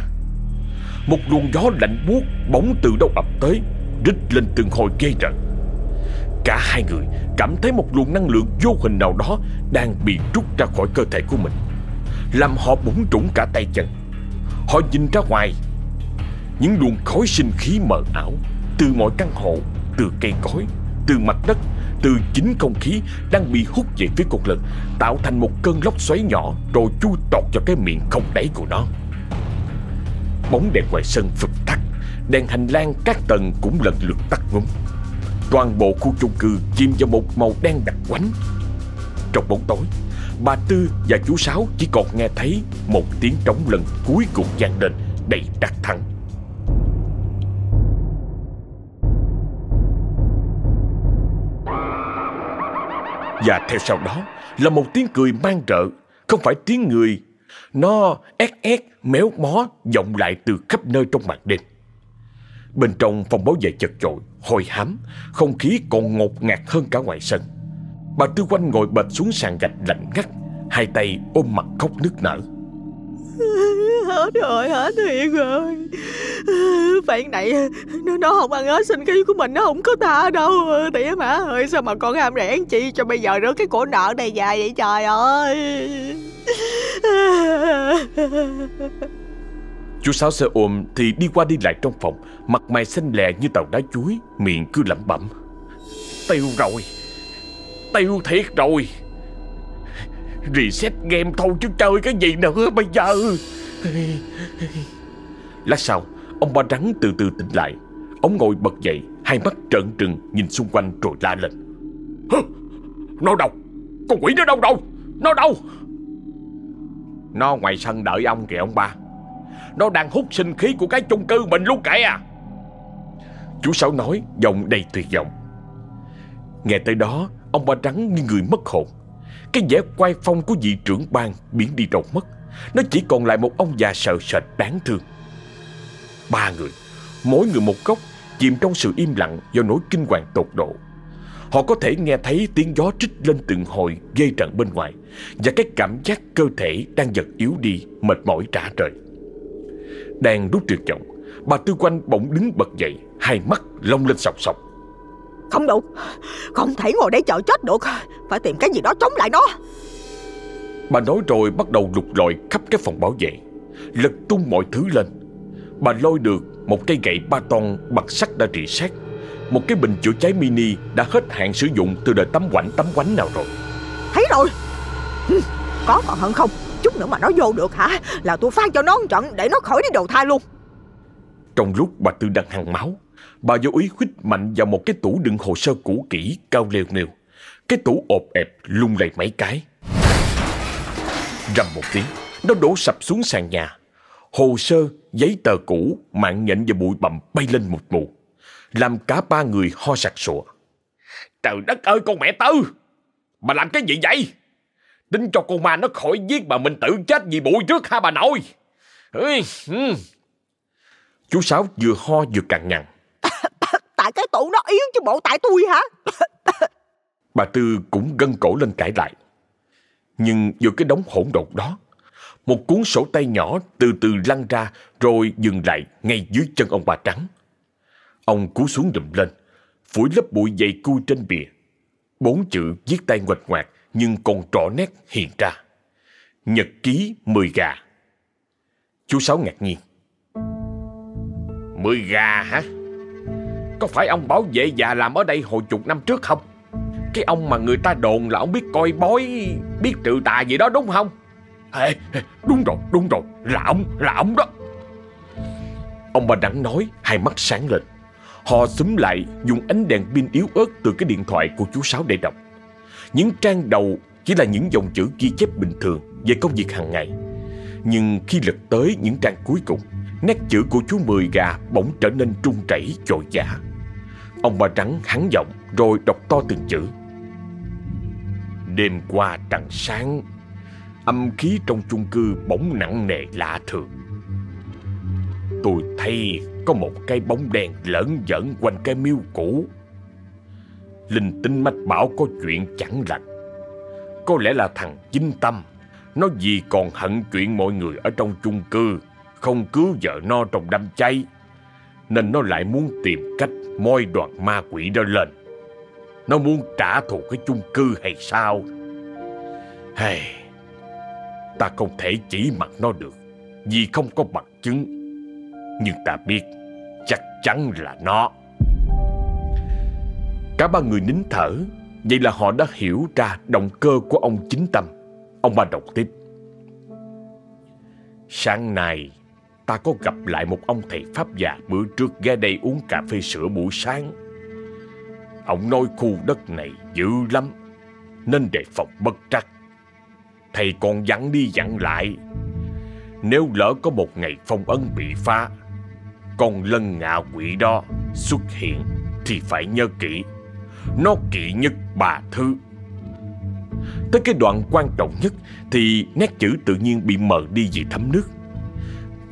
Một luồng gió lạnh buốt bóng từ đâu ập tới Rít lên từng hồi ghê rợn. Cả hai người cảm thấy một luồng năng lượng vô hình nào đó Đang bị rút ra khỏi cơ thể của mình Làm họ bủng trũng cả tay chân. Họ nhìn ra ngoài Những luồng khói sinh khí mờ ảo Từ mọi căn hộ Từ cây cối Từ mặt đất Từ chính không khí Đang bị hút về phía cột lực, Tạo thành một cơn lốc xoáy nhỏ Rồi chui tọt vào cái miệng không đáy của nó. Bóng đèn ngoài sân phụt tắt, Đèn hành lang các tầng cũng lần lượt tắt ngúm. Toàn bộ khu chung cư chìm vào một màu đen đặc quánh. Trong bóng tối, Bà Tư và chú Sáu chỉ còn nghe thấy Một tiếng trống lần cuối cùng vang lên Đầy đắc thắng. Và theo sau đó Là một tiếng cười mang rợ Không phải tiếng người nó ét ét méo mó vọng lại từ khắp nơi trong màn đêm Bên trong phòng bảo vệ chật chội, hôi hám, không khí còn ngột ngạt hơn cả ngoài sân. Bà Tư Quanh ngồi bệt xuống sàn gạch lạnh ngắt, hai tay ôm mặt khóc nức nở. Hết rồi, hết thiệt rồi. Bạn này Nó, nó không ăn hết sinh khí của mình Nó không có tha đâu. Tỉa mã ơi Sao mà con ham rẻ chi Cho bây giờ nữa cái cổ nợ này dài vậy trời ơi. Chú Sáu xe ôm thì đi qua đi lại trong phòng Mặt mày xanh lè như tàu đá chuối Miệng cứ lẩm bẩm. Tiêu rồi. Tiêu thiệt rồi Reset game thôi chứ chơi cái gì nữa bây giờ? Lát sau, Ông ba rắn từ từ tỉnh lại. Ông ngồi bật dậy, Hai mắt trợn trừng nhìn xung quanh rồi la lên. Nó đâu? Con quỷ nó đâu đâu? Nó đâu? Nó ngoài sân đợi ông kìa ông ba. Nó đang hút sinh khí của cái chung cư mình luôn kìa. Chú Sáu nói, giọng đầy tuyệt vọng. Nghe tới đó, Ông ba trắng như người mất hồn. Cái vẻ quay phong của vị trưởng ban biến đi đâu mất. Nó chỉ còn lại một ông già sợ sệt đáng thương. Ba người, Mỗi người một góc, Chìm trong sự im lặng do nỗi kinh hoàng tột độ. Họ có thể nghe thấy tiếng gió trích lên từng hồi gây trận bên ngoài Và cái cảm giác cơ thể đang dần yếu đi, Mệt mỏi trả trời. Đang rút tuyệt vọng, Bà Tư Quanh bỗng đứng bật dậy, Hai mắt long lên sọc sọc. Không đủ Không thể ngồi đây chờ chết được. Phải tìm cái gì đó chống lại nó. Bà nói rồi bắt đầu lục lọi khắp cái phòng bảo vệ. Lật tung mọi thứ lên. Bà lôi được một cây gậy ba ton bằng sắt đã rỉ sét Một cái bình chữa cháy mini đã hết hạn sử dụng từ đời tắm quảnh tắm quánh nào rồi. Thấy rồi. Có còn hơn không? Chút nữa mà nó vô được hả? Là tôi phát cho nó một trận để nó khỏi đi đầu thai luôn. Trong lúc bà Tư đang hăng máu Bà vô ý khuyết mạnh vào một cái tủ đựng hồ sơ cũ kỹ cao lều nêu Cái tủ ộp ẹp lung lay mấy cái Rầm một tiếng, nó đổ sập xuống sàn nhà. Hồ sơ, giấy tờ cũ, mạng nhện và bụi bặm bay lên một mù. Làm cả ba người ho sặc sụa. Trời đất ơi con mẹ Tư Bà làm cái gì vậy Tính cho con ma nó khỏi giết bà mình tự chết vì bụi trước ha bà nội ừ. Ừ. Chú Sáu vừa ho vừa cằn nhằn. Tại cái tụ nó yếu chứ bộ tại tôi hả? Bà Tư cũng gân cổ lên cãi lại. Nhưng giữa cái đống hỗn độn đó, một cuốn sổ tay nhỏ từ từ lăn ra rồi dừng lại ngay dưới chân ông bà Trắng. Ông cú xuống đùm lên, phủi lớp bụi dày cui trên bìa. Bốn chữ viết tay ngoạch ngoạc nhưng còn rõ nét hiện ra. Nhật ký mười gà. Chú Sáu ngạc nhiên. Mười gà hả có phải ông bảo vệ già làm ở đây hồi chục năm trước không Cái ông mà người ta đồn là ông biết coi bói Biết trừ tà gì đó đúng không Ê, đúng rồi, đúng rồi, là ông, là ông đó. Ông bà Đẳng nói, hai mắt sáng lên. Họ xúm lại dùng ánh đèn pin yếu ớt từ cái điện thoại của chú Sáu để đọc. Những trang đầu chỉ là những dòng chữ ghi chép bình thường về công việc hàng ngày. Nhưng khi lật tới những trang cuối cùng, nét chữ của chú Mười Gà bỗng trở nên trung chảy trội giả. Ông bà Trắng hắn giọng rồi đọc to từng chữ. Đêm qua trăng sáng, âm khí trong chung cư bỗng nặng nề lạ thường. Tôi thấy có một cái bóng đen lởn giỡn quanh cái miêu cũ. Linh tinh mách bảo có chuyện chẳng lành. Có lẽ là thằng Chính Tâm. Nó vì còn hận chuyện mọi người ở trong chung cư không cứu vợ nó trong đám cháy. Nên nó lại muốn tìm cách moi đoàn ma quỷ đó lên. Nó muốn trả thù cái chung cư hay sao? Hey, ta không thể chỉ mặt nó được vì không có bằng chứng. Nhưng ta biết chắc chắn là nó. Cả ba người nín thở, vậy là họ đã hiểu ra động cơ của ông chính tâm. Ông ba đọc tiếp. Sáng nay, ta có gặp lại một ông thầy Pháp già bữa trước ghé đây uống cà phê sữa buổi sáng. Ông nói khu đất này dữ lắm, nên đề phòng bất trắc. Thầy còn dặn đi dặn lại, nếu lỡ có một ngày phong ấn bị phá, con lân ngạ quỷ đó xuất hiện thì phải nhớ kỹ. Nó kỵ nhất bà thứ. Tới cái đoạn quan trọng nhất thì nét chữ tự nhiên bị mờ đi vì thấm nước.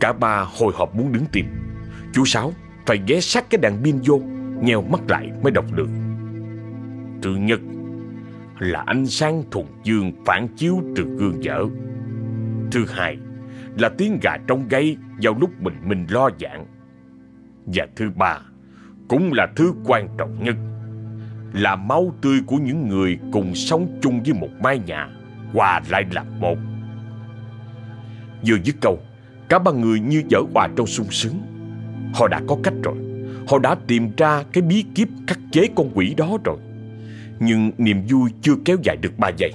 Cả ba hồi hộp muốn đứng tìm. Chú Sáu phải ghé sát cái đàn pin vô, nheo mắt lại mới đọc được. Thứ nhất là ánh sáng thuần dương phản chiếu từ gương dở. Thứ hai là tiếng gà trong gáy vào lúc mình mình lo dạng. Và thứ ba cũng là thứ quan trọng nhất là máu tươi của những người cùng sống chung với một mái nhà hòa lại là một. Vừa dứt câu, cả ba người như dở hòa trong sung sướng. Họ đã có cách rồi. Họ đã tìm ra cái bí kíp khắc chế con quỷ đó rồi. Nhưng niềm vui chưa kéo dài được ba giây.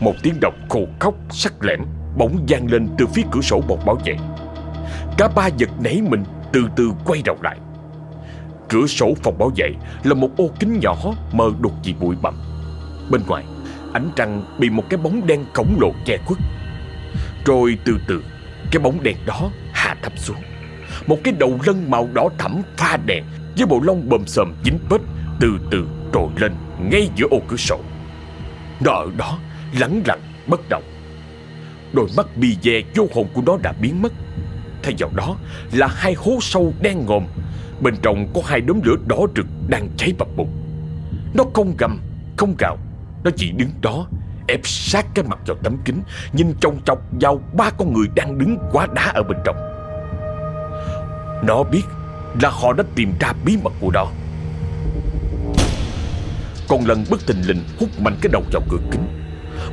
Một tiếng động khô khóc sắc lẻm bỗng vang lên từ phía cửa sổ một bảo vệ. Cả ba giật nảy mình từ từ quay đầu lại. Cửa sổ phòng bảo vệ là một ô kính nhỏ mờ đục vì bụi bặm. Bên ngoài, ánh trăng bị một cái bóng đen khổng lồ che khuất. Rồi từ từ, cái bóng đen đó hạ thấp xuống. Một cái đầu lân màu đỏ thẫm pha đèn với bộ lông bầm sờm dính bết từ từ trồi lên ngay giữa ô cửa sổ. Nó ở đó lắng lặng bất động. Đôi mắt bì dè vô hồn của nó đã biến mất Thay vào đó là hai hố sâu đen ngòm Bên trong có hai đốm lửa đỏ rực đang cháy bập bùng. Nó không gầm, không gào Nó chỉ đứng đó ép sát cái mặt vào tấm kính Nhìn chòng chọc vào ba con người đang đứng quá đá ở bên trong. Nó biết là họ đã tìm ra bí mật của nó. Con lần bất tình lình hút mạnh cái đầu vào cửa kính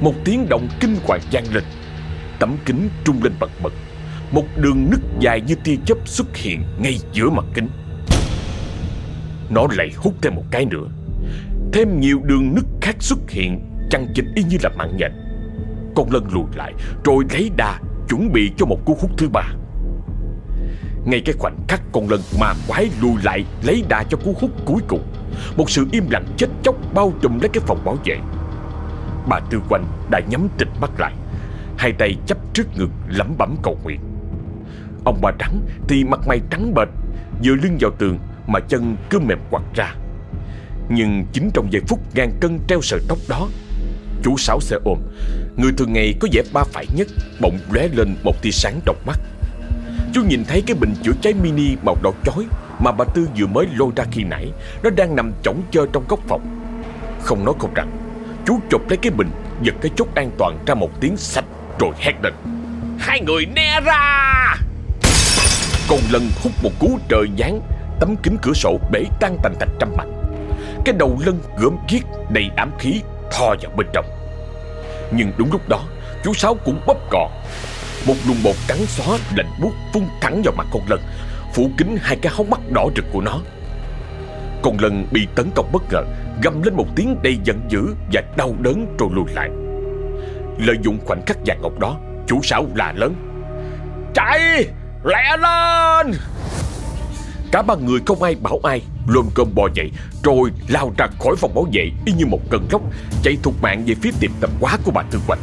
Một tiếng động kinh hoàng vang lên. Tấm kính trung lên bật bật Một đường nứt dài như tia chớp xuất hiện ngay giữa mặt kính. Nó lại hút thêm một cái nữa. Thêm nhiều đường nứt khác xuất hiện, Chằng chịt y như là mạng nhện. Con lân lùi lại, Rồi lấy đà, chuẩn bị cho một cú hút thứ ba. Ngay cái khoảnh khắc con lân mà quái lùi lại, Lấy đà cho cú hút cuối cùng. Một sự im lặng chết chóc bao trùm lấy cái phòng bảo vệ. Bà Tư Quanh đã nhắm tịch mắt lại, Hai tay chấp trước ngực lẩm bẩm cầu nguyện. Ông bà Trắng thì mặt mày trắng bệch, Dựa lưng vào tường mà chân cứ mềm quặt ra. Nhưng chính trong giây phút ngàn cân treo sợi tóc đó, Chú Sáu xe ôm, Người thường ngày có vẻ ba phải nhất, Bỗng lóe lên một tia sáng trong mắt. Chú nhìn thấy cái bình chữa cháy mini màu đỏ chói Mà bà Tư vừa mới lôi ra khi nãy, Nó đang nằm chỏng chơ trong góc phòng. Không nói không rằng, Chú chụp lấy cái bình, Giật cái chốt an toàn ra một tiếng sạch Rồi hét lên. Hai người né ra! Con lân hút một cú trời giáng Tấm kính cửa sổ bể tan tành thành trăm mảnh Cái đầu lân gớm ghiếc, đầy ám khí, Thò vào bên trong. Nhưng đúng lúc đó, Chú Sáu cũng bóp cò. Một luồng bột trắng xóa lạnh buốt phun thẳng vào mặt con lân, Phủ kín hai cái hốc mắt đỏ rực của nó. Con lân bị tấn công bất ngờ, Gầm lên một tiếng đầy giận dữ Và đau đớn rồi lùi lại. Lợi dụng khoảnh khắc vàng ngọc đó, Chú Sáu la lớn. Chạy! Lẹ lên! Cả ba người không ai bảo ai. Lồm cơm bò dậy Rồi lao ra khỏi phòng bảo vệ Y như một cơn lốc Chạy thục mạng về phía tiệm tạp hóa của bà Tư Quanh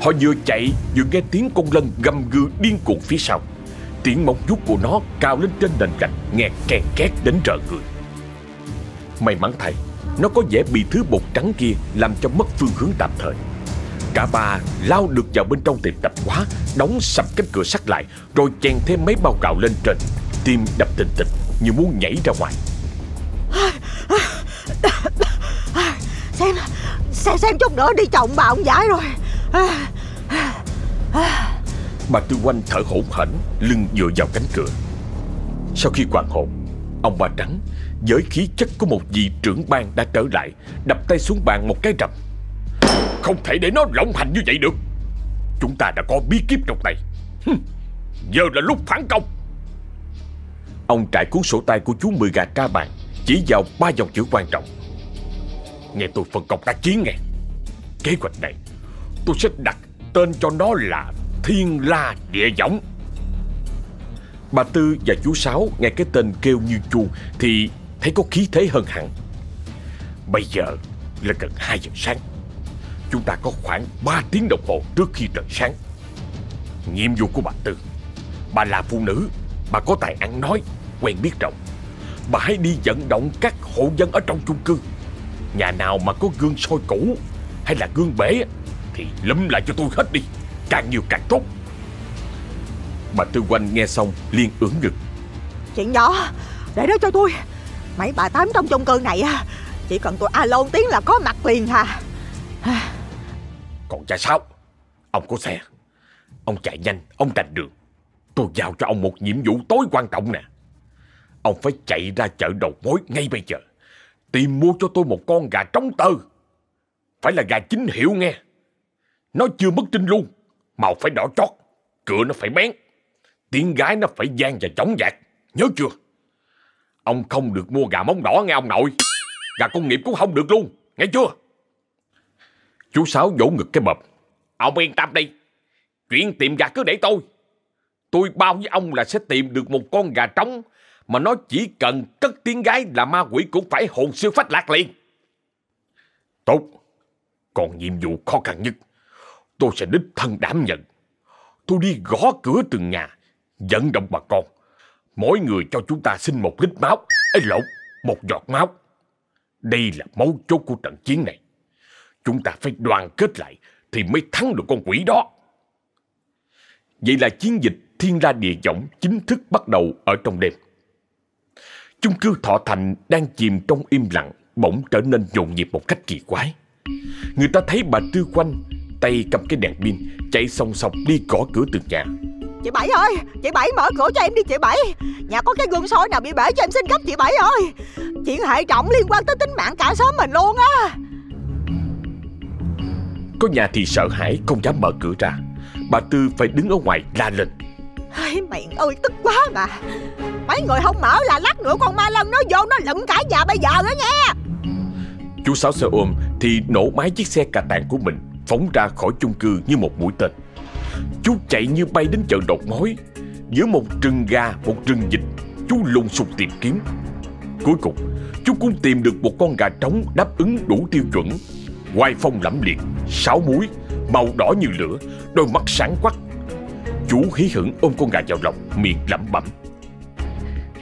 Họ vừa chạy, vừa nghe tiếng con lân gầm gừ điên cuồng phía sau. Tiếng móng vuốt của nó cao lên trên nền gạch, Nghe kèn két đến rợ người. May mắn thay, Nó có vẻ bị thứ bột trắng kia Làm cho mất phương hướng tạm thời. Cả ba lao được vào bên trong tiệm tạp hóa, Đóng sập cánh cửa sắt lại, Rồi chèn thêm mấy bao gạo lên trên. Tim đập tình tình như muốn nhảy ra ngoài. Xem Xem xem chút nữa đi chồng bà ông giải rồi. Bà Tư Quanh thở hổn hển Lưng dựa vào cánh cửa. Sau khi hoàn hồn Ông bà Trắng với khí chất của một vị trưởng ban đã trở lại Đập tay xuống bàn một cái rầm. Không thể để nó lộng hành như vậy được. Chúng ta đã có bí kíp trong tay. Giờ là lúc phản công Ông trải cuốn sổ tay của chú Mười Gà ra bàn, Chỉ vào ba dòng chữ quan trọng. Nghe tôi phân công tác chiến nghe. Kế hoạch này, Tôi sẽ đặt tên cho nó là Thiên La Địa Võng. Bà Tư và chú Sáu nghe cái tên kêu như chuông Thì thấy có khí thế hơn hẳn. Bây giờ là gần 2 giờ sáng. Chúng ta có khoảng 3 tiếng đồng hồ trước khi trời sáng. Nhiệm vụ của bà Tư, Bà là phụ nữ, Bà có tài ăn nói. Quen biết rộng. Bà hãy đi vận động các hộ dân ở trong chung cư. Nhà nào mà có gương soi cũ Hay là gương bể Thì lấm lại cho tôi hết đi Càng nhiều càng tốt. Bà Tư Quanh nghe xong liền ưỡn ngực. Chuyện nhỏ Để đó cho tôi. Mấy bà tám trong chung cư này á Chỉ cần tôi alo tiếng là có mặt liền hà. Còn cha sao Ông có xe. Ông chạy nhanh Ông rành đường. Tôi giao cho ông một nhiệm vụ tối quan trọng nè Ông phải chạy ra chợ đầu mối ngay bây giờ. Tìm mua cho tôi một con gà trống tơ. Phải là gà chính hiệu nghe. Nó chưa mất trinh luôn, Màu phải đỏ chót, Cửa nó phải bén, Tiếng gái nó phải gian và chóng dạc Nhớ chưa? Ông không được mua gà móng đỏ nghe ông nội. Gà công nghiệp cũng không được luôn, Nghe chưa? Chú Sáu vỗ ngực cái bập. Ông yên tâm đi, Chuyện tìm gà cứ để tôi. Tôi bao với ông là sẽ tìm được một con gà trống mà nó chỉ cần cất tiếng gái là ma quỷ cũng phải hồn siêu phách lạc liền. Tốt, Còn nhiệm vụ khó khăn nhất, Tôi sẽ đích thân đảm nhận. Tôi đi gõ cửa từng nhà, Dẫn động bà con. Mỗi người cho chúng ta xin một lít máu ấy lộn, Một giọt máu. Đây là mấu chốt của trận chiến này. Chúng ta phải đoàn kết lại Thì mới thắng được con quỷ đó. Vậy là chiến dịch Thiên La Địa Võng chính thức bắt đầu ở trong đêm. Chung cư Thọ Thành đang chìm trong im lặng, bỗng trở nên nhộn nhịp một cách kỳ quái. Người ta thấy bà Tư Quanh, tay cầm cái đèn pin, chạy song song đi gõ cửa từng nhà. Chị Bảy ơi Chị Bảy mở cửa cho em đi chị Bảy Nhà có cái gương soi nào bị bể cho em xin cấp chị Bảy ơi Chuyện hệ trọng liên quan tới tính mạng cả xóm mình luôn á Có nhà thì sợ hãi không dám mở cửa ra. Bà Tư phải đứng ở ngoài la lên. Ây, miệng ơi tức quá mà Mấy người không mở là lát nữa con ma lân nó vô nó lụm cả nhà bây giờ đó nha Chú Sáu xe ôm thì nổ máy chiếc xe cà tàng của mình phóng ra khỏi chung cư như một mũi tên. Chú chạy như bay đến chợ đột mối. Giữa một rừng gà, một rừng vịt, chú lùng sục tìm kiếm. Cuối cùng, chú cũng tìm được một con gà trống đáp ứng đủ tiêu chuẩn. quai phong lẫm liệt Sáu muối Màu đỏ như lửa Đôi mắt sáng quắc Chú hí hưởng ôm con gà vào lòng, Miệng lẩm bẩm.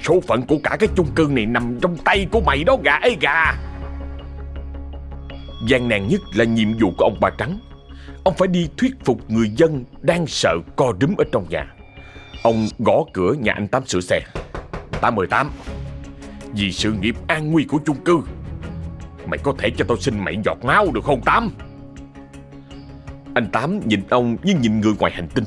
Số phận của cả cái chung cư này nằm trong tay của mày đó, gà ấy gà. Gian nan nhất là nhiệm vụ của ông Ba Trắng. Ông phải đi thuyết phục người dân đang sợ co rúm ở trong nhà. Ông gõ cửa nhà anh Tám sửa xe. Tám mười tám. Vì sự nghiệp an nguy của chung cư, Mày có thể cho tao xin mày giọt máu được không, Tám? Anh Tám nhìn ông như nhìn người ngoài hành tinh.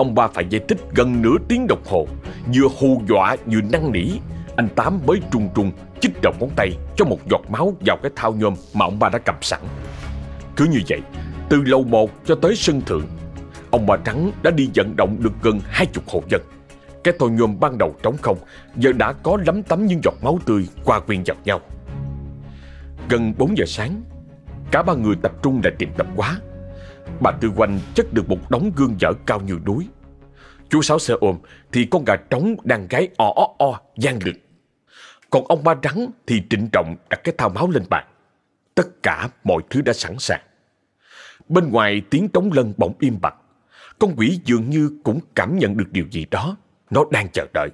Ông ba phải giải thích gần nửa tiếng đồng hồ, Vừa hù dọa vừa năn nỉ. Anh Tám mới trung trung chích đầu ngón tay Cho một giọt máu vào cái thao nhôm Mà ông ba đã cầm sẵn. Cứ như vậy, Từ lầu 1 cho tới sân thượng, Ông bà Trắng đã đi vận động được gần hai chục hộ dân. Cái thao nhôm ban đầu trống không, Giờ đã có lắm tấm những giọt máu tươi Qua quyền vào nhau. Gần 4 giờ sáng, Cả ba người tập trung lại tìm tập quá Bà Tư Quanh chất được một đống gương dở cao như núi Chú Sáu xe ôm thì con gà trống đang gáy o o o, gian lực. Còn ông ba trắng thì trịnh trọng đặt cái thao máu lên bàn. Tất cả mọi thứ đã sẵn sàng. Bên ngoài tiếng trống lân bỗng im bặt. Con quỷ dường như cũng cảm nhận được điều gì đó. Nó đang chờ đợi.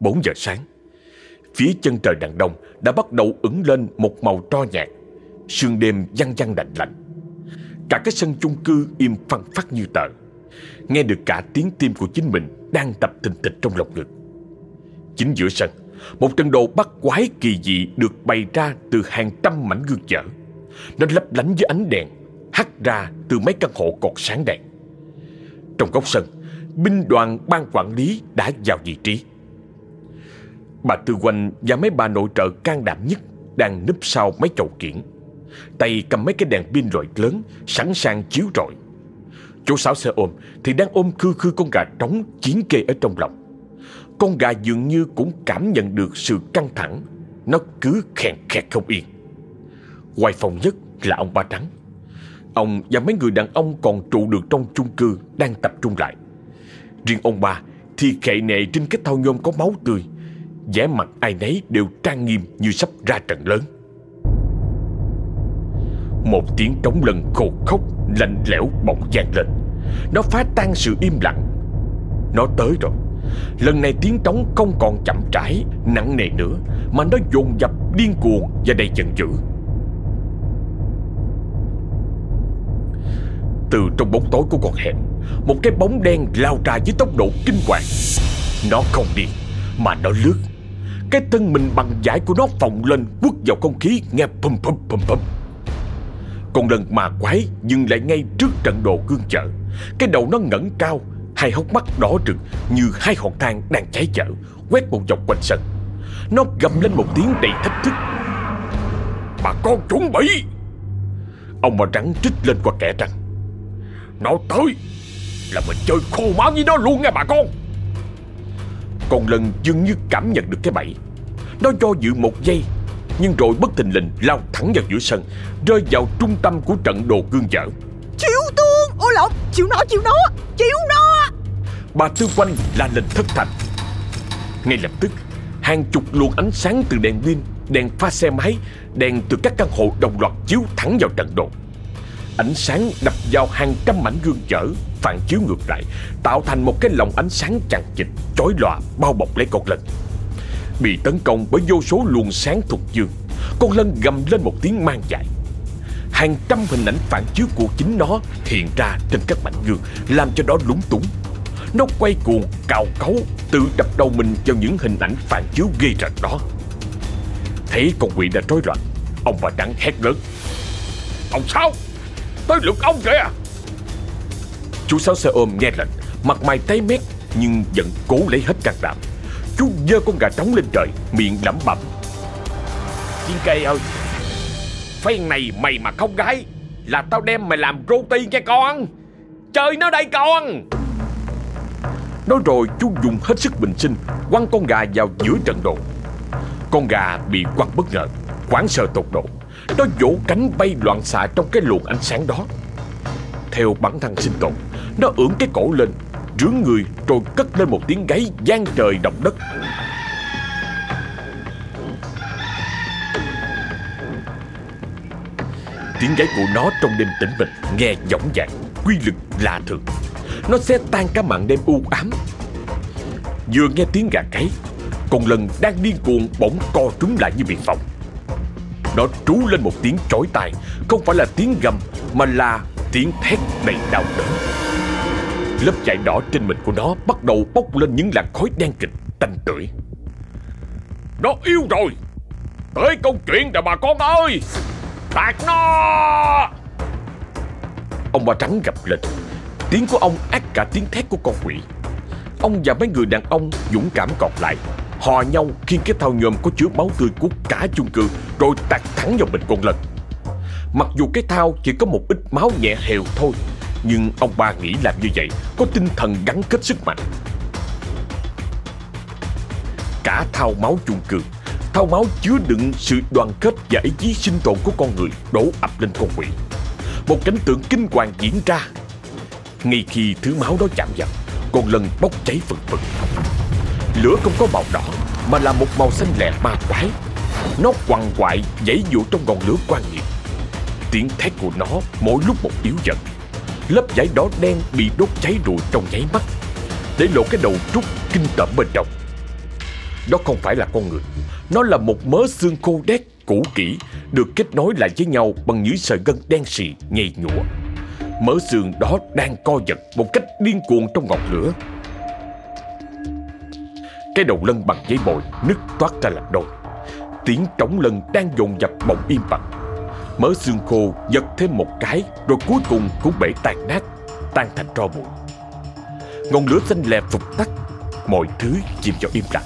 4 giờ sáng. Phía chân trời đằng đông đã bắt đầu ửng lên một màu tro nhạt. Sương đêm văng văng lạnh lạnh. Cả cái sân chung cư im phăng phát như tờ nghe được cả tiếng tim của chính mình đang tập thình thịch trong lòng ngực. Chính giữa sân, một trận đồ bắt quái kỳ dị được bày ra từ hàng trăm mảnh gương chở Nó lấp lánh dưới ánh đèn, hắt ra từ mấy căn hộ cột sáng đèn. Trong góc sân, binh đoàn ban quản lý đã vào vị trí. Bà Tư Quanh và mấy bà nội trợ can đảm nhất đang núp sau mấy chậu kiển. Tay cầm mấy cái đèn pin loại lớn, sẵn sàng chiếu rọi. Chú Sáu xe ôm thì đang ôm khư khư con gà trống chiến kê ở trong lòng. Con gà dường như cũng cảm nhận được sự căng thẳng. Nó cứ khèn khẹt không yên. ngoài phòng nhất là ông Ba Trắng. Ông và mấy người đàn ông còn trụ được trong chung cư đang tập trung lại. Riêng ông ba thì khệ nệ trên cái thau nhôm có máu tươi. vẻ mặt ai nấy đều trang nghiêm như sắp ra trận lớn. Một tiếng trống lần khô khốc, Lạnh lẽo bỗng vang lên. Nó phá tan sự im lặng. Nó tới rồi. Lần này tiếng trống không còn chậm rãi Nặng nề nữa, Mà nó dồn dập, điên cuồng và đầy giận dữ. Từ trong bóng tối của con hẻm, Một cái bóng đen lao ra với tốc độ kinh hoàng. Nó không đi Mà nó lướt. Cái thân mình bằng giải của nó phồng lên, Quất vào không khí, nghe pum pum pum pum con lần mà quái dừng lại ngay trước trận đồ cương chợ. Cái đầu nó ngẩng cao, Hai hốc mắt đỏ rực như hai hòn than đang cháy chợ, Quét một vòng quanh sân. Nó gầm lên một tiếng đầy thách thức. Bà con chuẩn bị! Ông bà trắng trích lên qua kẻ răng Nó tới! Là mình chơi khô máu với nó luôn nha bà con! Con lần dường như cảm nhận được cái bẫy. Nó do dự một giây nhưng rồi bất thình lình lao thẳng vào giữa sân Rơi vào trung tâm của trận đồ gương dở. Chịu tương Ôi lộn Chịu nó chịu nó! Chịu nó! Bà Tư Quanh la lên thất thành. Ngay lập tức Hàng chục luồng ánh sáng từ đèn pin Đèn pha xe máy Đèn từ các căn hộ đồng loạt chiếu thẳng vào trận đồ. Ánh sáng đập vào hàng trăm mảnh gương dở Phản chiếu ngược lại Tạo thành một cái lồng ánh sáng chằng chịt Chói lòa bao bọc lấy con lân Bị tấn công bởi vô số luồng sáng thuộc dương. Con lân gầm lên một tiếng mang dại. Hàng trăm hình ảnh phản chiếu của chính nó hiện ra trên các mảnh gương Làm cho nó lúng túng. Nó quay cuồng, cào cấu Tự đập đầu mình vào những hình ảnh phản chiếu ghê rợn đó. Thấy con quỷ đã rối loạn Ông bà đắng hét lớn. Ông sao? Tới lượt ông kìa! Chú Sáu xe ôm nghe lệnh Mặt mày tái mét Nhưng vẫn cố lấy hết can đảm. Chú dơ con gà trống lên trời, Miệng lẩm bẩm. Chiên cây ơi, Phen này mày mà không gái Là tao đem mày làm roti nha con. Chơi nó đây con. Nói rồi chú dùng hết sức bình sinh, Quăng con gà vào giữa trận đồ. Con gà bị quăng bất ngờ Quảng sợ tột độ. Nó vỗ cánh bay loạn xạ trong cái luồng ánh sáng đó. Theo bản thân sinh tồn, Nó ưỡn cái cổ lên rướng người rồi cất lên một tiếng gáy gian trời động đất. Tiếng gáy của nó trong đêm tĩnh mịch nghe dõng dạc, quy lực lạ thường. Nó sẽ tan cả màn đêm u ám. Vừa nghe tiếng gà gáy, con lần đang điên cuồng bỗng co trúng lại như bị phòng. Nó trú lên một tiếng chói tai, không phải là tiếng gầm mà là tiếng thét đầy đau đớn. Lớp vải đỏ trên mình của nó bắt đầu bốc lên những làn khói đen kịch, tanh tưởi. Nó yêu rồi. Tới công chuyện rồi bà con ơi. Tạt nó. Ông ba trắng gặp lên Tiếng của ông ác cả tiếng thét của con quỷ. Ông và mấy người đàn ông dũng cảm còn lại Hò nhau khiến cái thao nhôm có chứa máu tươi của cả chung cư Rồi tạt thẳng vào mình con lần Mặc dù cái thao chỉ có một ít máu nhẹ hều thôi nhưng ông ba nghĩ làm như vậy Có tinh thần gắn kết sức mạnh. Cả thao máu chung cư, Thao máu chứa đựng sự đoàn kết và ý chí sinh tồn của con người đổ ập lên con quỷ. Một cảnh tượng kinh hoàng diễn ra. Ngay khi thứ máu đó chạm vào, Con lần bốc cháy phừng phừng Lửa không có màu đỏ, Mà là một màu xanh lẹ ma quái. Nó quằn quại dãy dụ trong ngọn lửa quan nghiệt Tiếng thét của nó mỗi lúc một yếu dần. Lớp vải đỏ đen bị đốt cháy rụi trong nháy mắt. Để lộ cái đầu trúc kinh tởm bên trong. Đó không phải là con người. Nó là một mớ xương khô đét cũ kỹ, Được kết nối lại với nhau bằng những sợi gân đen xì nhầy nhụa Mớ xương đó đang co giật một cách điên cuồng trong ngọn lửa. Cái đầu lân bằng giấy bồi nứt toát ra làm đôi. Tiếng trống lân đang dồn dập bỗng im bặt. Mớ xương khô, giật thêm một cái, Rồi cuối cùng cũng bể tan nát, Tan thành tro bụi. Ngọn lửa xanh lè phục tắt, Mọi thứ chìm vào im lặng.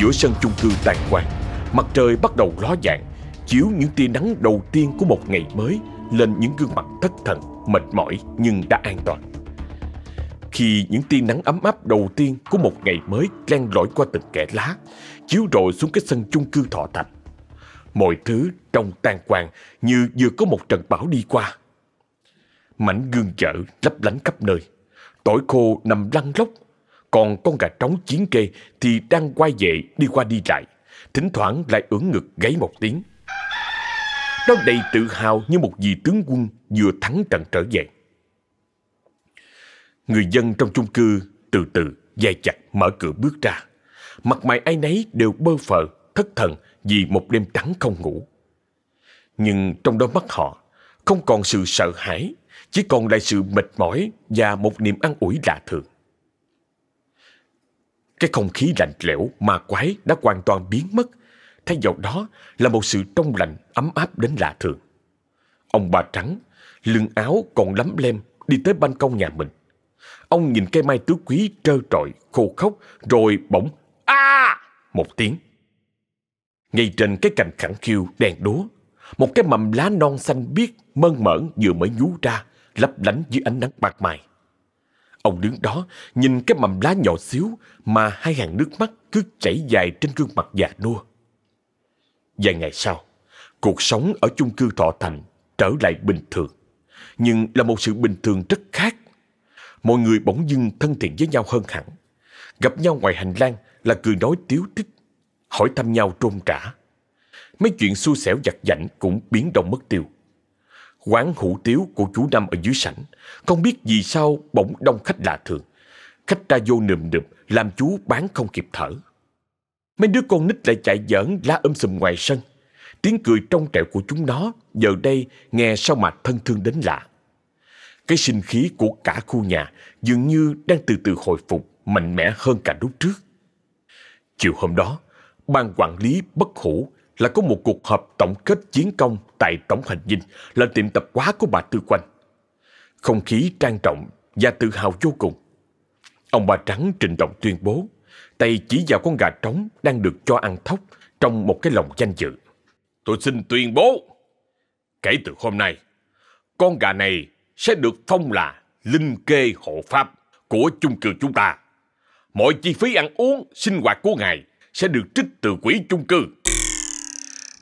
Giữa sân chung cư tàn quang, Mặt trời bắt đầu ló dạng, Chiếu những tia nắng đầu tiên của một ngày mới Lên những gương mặt thất thần, Mệt mỏi nhưng đã an toàn. Khi những tia nắng ấm áp đầu tiên Của một ngày mới len lỏi qua từng kẽ lá, Chiếu rọi xuống cái sân chung cư thọ thành Mọi thứ trong tan quang Như vừa có một trận bão đi qua. Mảnh gương chợ lấp lánh khắp nơi. Tỏi khô nằm lăn lóc. Còn con gà trống chiến kê Thì đang quay về đi qua đi lại. Thỉnh thoảng lại ưỡn ngực gáy một tiếng. Nó đầy tự hào như một vị tướng quân Vừa thắng trận trở về. Người dân trong chung cư từ từ dè chặt mở cửa bước ra. Mặt mày ai nấy đều bơ phờ, thất thần vì một đêm trắng không ngủ. Nhưng trong đôi mắt họ không còn sự sợ hãi, chỉ còn lại sự mệt mỏi và một niềm an ủi lạ thường. Cái không khí lạnh lẽo mà quái đã hoàn toàn biến mất, thay vào đó là một sự trong lành ấm áp đến lạ thường. Ông bà trắng, lưng áo còn lấm lem đi tới ban công nhà mình. Ông nhìn cây mai tứ quý trơ trọi, khô khốc, rồi bỗng a một tiếng. Ngay trên cái cành khẳng khiu đèn đúa, một cái mầm lá non xanh biếc mơn mởn vừa mới nhú ra, lấp lánh dưới ánh nắng bạc mài. Ông đứng đó nhìn cái mầm lá nhỏ xíu mà hai hàng nước mắt cứ chảy dài trên gương mặt già nua. Vài ngày sau, cuộc sống ở chung cư Thọ Thành trở lại bình thường. Nhưng là một sự bình thường rất khác. Mọi người bỗng dưng thân thiện với nhau hơn hẳn. Gặp nhau ngoài hành lang là cười nói tiếu tích, hỏi thăm nhau trôn trả. Mấy chuyện xui xẻo giặt giảnh cũng biến động mất tiêu. Quán hủ tiếu của chú Năm ở dưới sảnh, không biết vì sao bỗng đông khách lạ thường. Khách ra vô nườm nượp, làm chú bán không kịp thở. Mấy đứa con nít lại chạy giỡn lá um sùm ngoài sân. Tiếng cười trong trẻo của chúng nó giờ đây nghe sao mà thân thương đến lạ. Cái sinh khí của cả khu nhà dường như đang từ từ hồi phục mạnh mẽ hơn cả lúc trước. Chiều hôm đó, ban quản lý bất hủ là có một cuộc họp tổng kết chiến công tại Tổng hành dinh là tiệm tập quá của bà Tư Quanh. Không khí trang trọng và tự hào vô cùng. Ông bà Trắng trình trọng tuyên bố, tay chỉ vào con gà trống đang được cho ăn thóc trong một cái lồng danh dự. Tôi xin tuyên bố, kể từ hôm nay, con gà này sẽ được phong là linh kê hộ pháp của chung cư chúng ta. Mọi chi phí ăn uống, sinh hoạt của ngài sẽ được trích từ quỹ chung cư.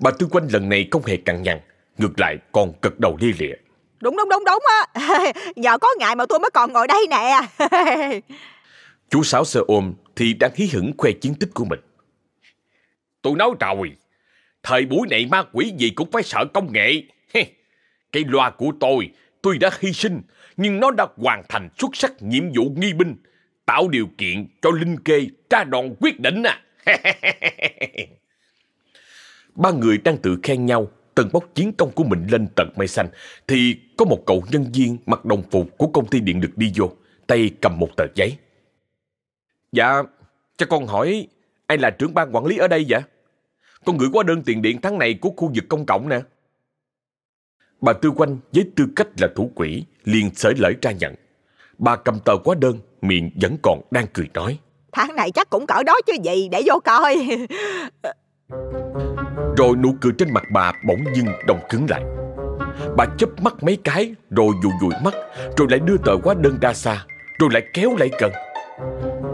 Bà Tư Quanh lần này không hề cằn nhằn, ngược lại còn cật đầu lia lịa. Đúng đúng đúng đúng á Nhờ có ngài mà tôi mới còn ngồi đây nè Chú Sáu sơ ôm thì đang hí hửng khoe chiến tích của mình. Tôi nói rồi, thời buổi này ma quỷ gì cũng phải sợ công nghệ. Cái loa của tôi, tôi đã hy sinh, nhưng nó đã hoàn thành xuất sắc nhiệm vụ nghi binh, tạo điều kiện cho Linh Kê tra đòn quyết định à. Ba người đang tự khen nhau, tần bốc chiến công của mình lên tận mây xanh, thì có một cậu nhân viên mặc đồng phục của công ty điện lực đi vô, tay cầm một tờ giấy. Dạ, cho con hỏi, ai là trưởng ban quản lý ở đây vậy? Con gửi qua đơn tiền điện tháng này của khu vực công cộng nè. Bà Tư Quanh với tư cách là thủ quỹ liền sởi lởi ra nhận. Bà cầm tờ quá đơn, miệng vẫn còn đang cười nói. Tháng này chắc cũng cỡ đó chứ gì, để vô coi Rồi nụ cười trên mặt bà bỗng dưng đông cứng lại. Bà chớp mắt mấy cái, rồi dụi dụi mắt, rồi lại đưa tờ quá đơn ra xa, rồi lại kéo lại gần.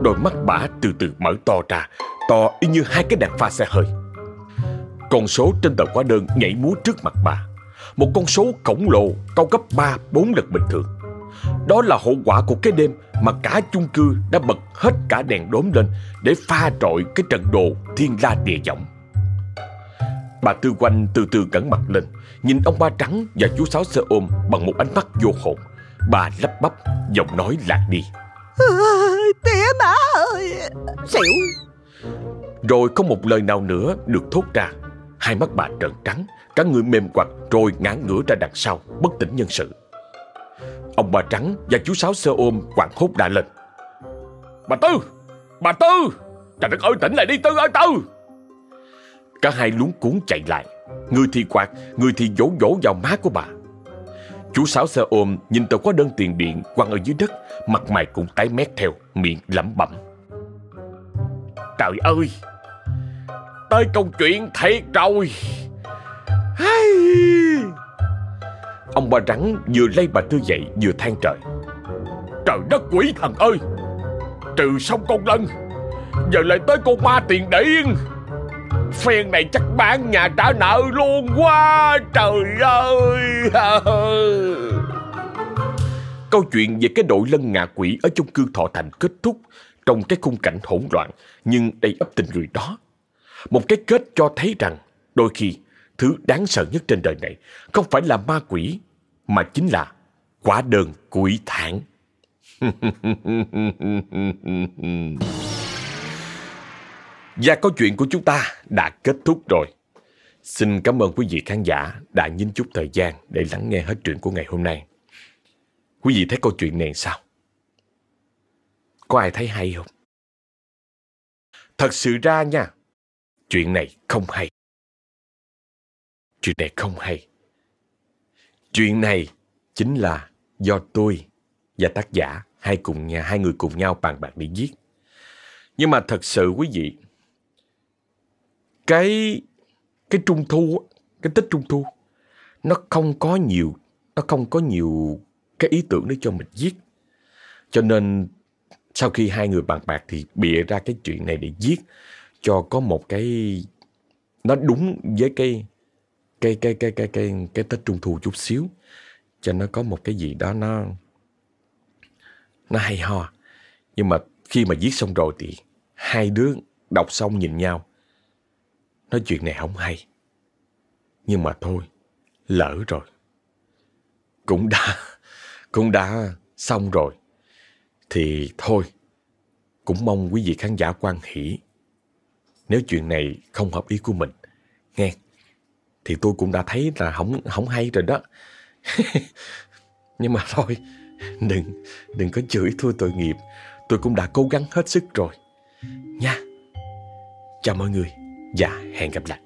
Đôi mắt bà từ từ mở to ra, to y như hai cái đèn pha xe hơi. Con số trên tờ hóa đơn nhảy múa trước mặt bà. Một con số khổng lồ, cao gấp 3 4 lần bình thường. Đó là hậu quả của cái đêm mà cả chung cư đã bật hết cả đèn đốm lên để pha trội cái trận đồ thiên la địa giọng. Bà Tư Quanh từ từ cẩn mặt lên, nhìn ông ba trắng và chú sáu xe ôm bằng một ánh mắt vô hồn. Bà lắp bắp, giọng nói lạc đi. Tía má ơi Xỉu Rồi không một lời nào nữa được thốt ra Hai mắt bà trợn trắng Cả người mềm quặt rồi ngã ngửa ra đằng sau Bất tỉnh nhân sự Ông bà trắng và chú sáu sơ ôm quảng hốt đã lên. Bà Tư! Bà Tư! Trời đất ơi, tỉnh lại đi, Tư ơi, Tư! Cả hai luống cuốn chạy lại. Người thì quạt, Người thì vỗ vỗ vào má của bà. Chú sáu xe ôm nhìn tờ hóa đơn tiền điện quăng ở dưới đất, Mặt mày cũng tái mét theo, Miệng lẩm bẩm. Trời ơi! Tới công chuyện thiệt rồi Hay... Ông ba rắn vừa lay bà Tư dậy vừa than trời. Trời đất quỷ thần ơi! Trừ xong con lân, Giờ lại tới con ma tiền điện Phen này chắc bán nhà trả nợ luôn quá, Trời ơi! Câu chuyện về cái đội lân ngạ quỷ ở chung cư Thọ Thành kết thúc trong cái khung cảnh hỗn loạn, nhưng đầy ấp tình người đó. Một cái kết cho thấy rằng đôi khi thứ đáng sợ nhất trên đời này không phải là ma quỷ mà chính là quả đơn quỷ thản. Và câu chuyện của chúng ta đã kết thúc rồi. Xin cảm ơn quý vị khán giả đã nhìn chút thời gian để lắng nghe hết chuyện của ngày hôm nay. Quý vị thấy câu chuyện này sao? Có ai thấy hay không? Thật sự ra nha, chuyện này không hay. Chuyện này không hay. Chuyện này chính là do tôi và tác giả hai cùng nhà hai người cùng nhau bàn bạc để viết. Nhưng mà thật sự quý vị, cái cái trung thu, cái tết trung thu, nó không có nhiều, nó không có nhiều cái ý tưởng để cho mình viết. Cho nên sau khi hai người bàn bạc thì bịa ra cái chuyện này để viết cho có một cái nó đúng với cái cái cái cái cái cái cái Tết Trung thu chút xíu cho nó có một cái gì đó nó nó hay ho. Nhưng mà khi mà viết xong rồi thì hai đứa đọc xong nhìn nhau nói chuyện này không hay. Nhưng mà thôi, lỡ rồi. Cũng đã cũng đã xong rồi. Thì thôi, cũng mong quý vị khán giả quan hỷ. Nếu chuyện này không hợp ý của mình, nghe, thì tôi cũng đã thấy là không không hay rồi đó. Nhưng mà thôi, đừng đừng có chửi tôi tội nghiệp. Tôi cũng đã cố gắng hết sức rồi. Nha. Chào mọi người và hẹn gặp lại.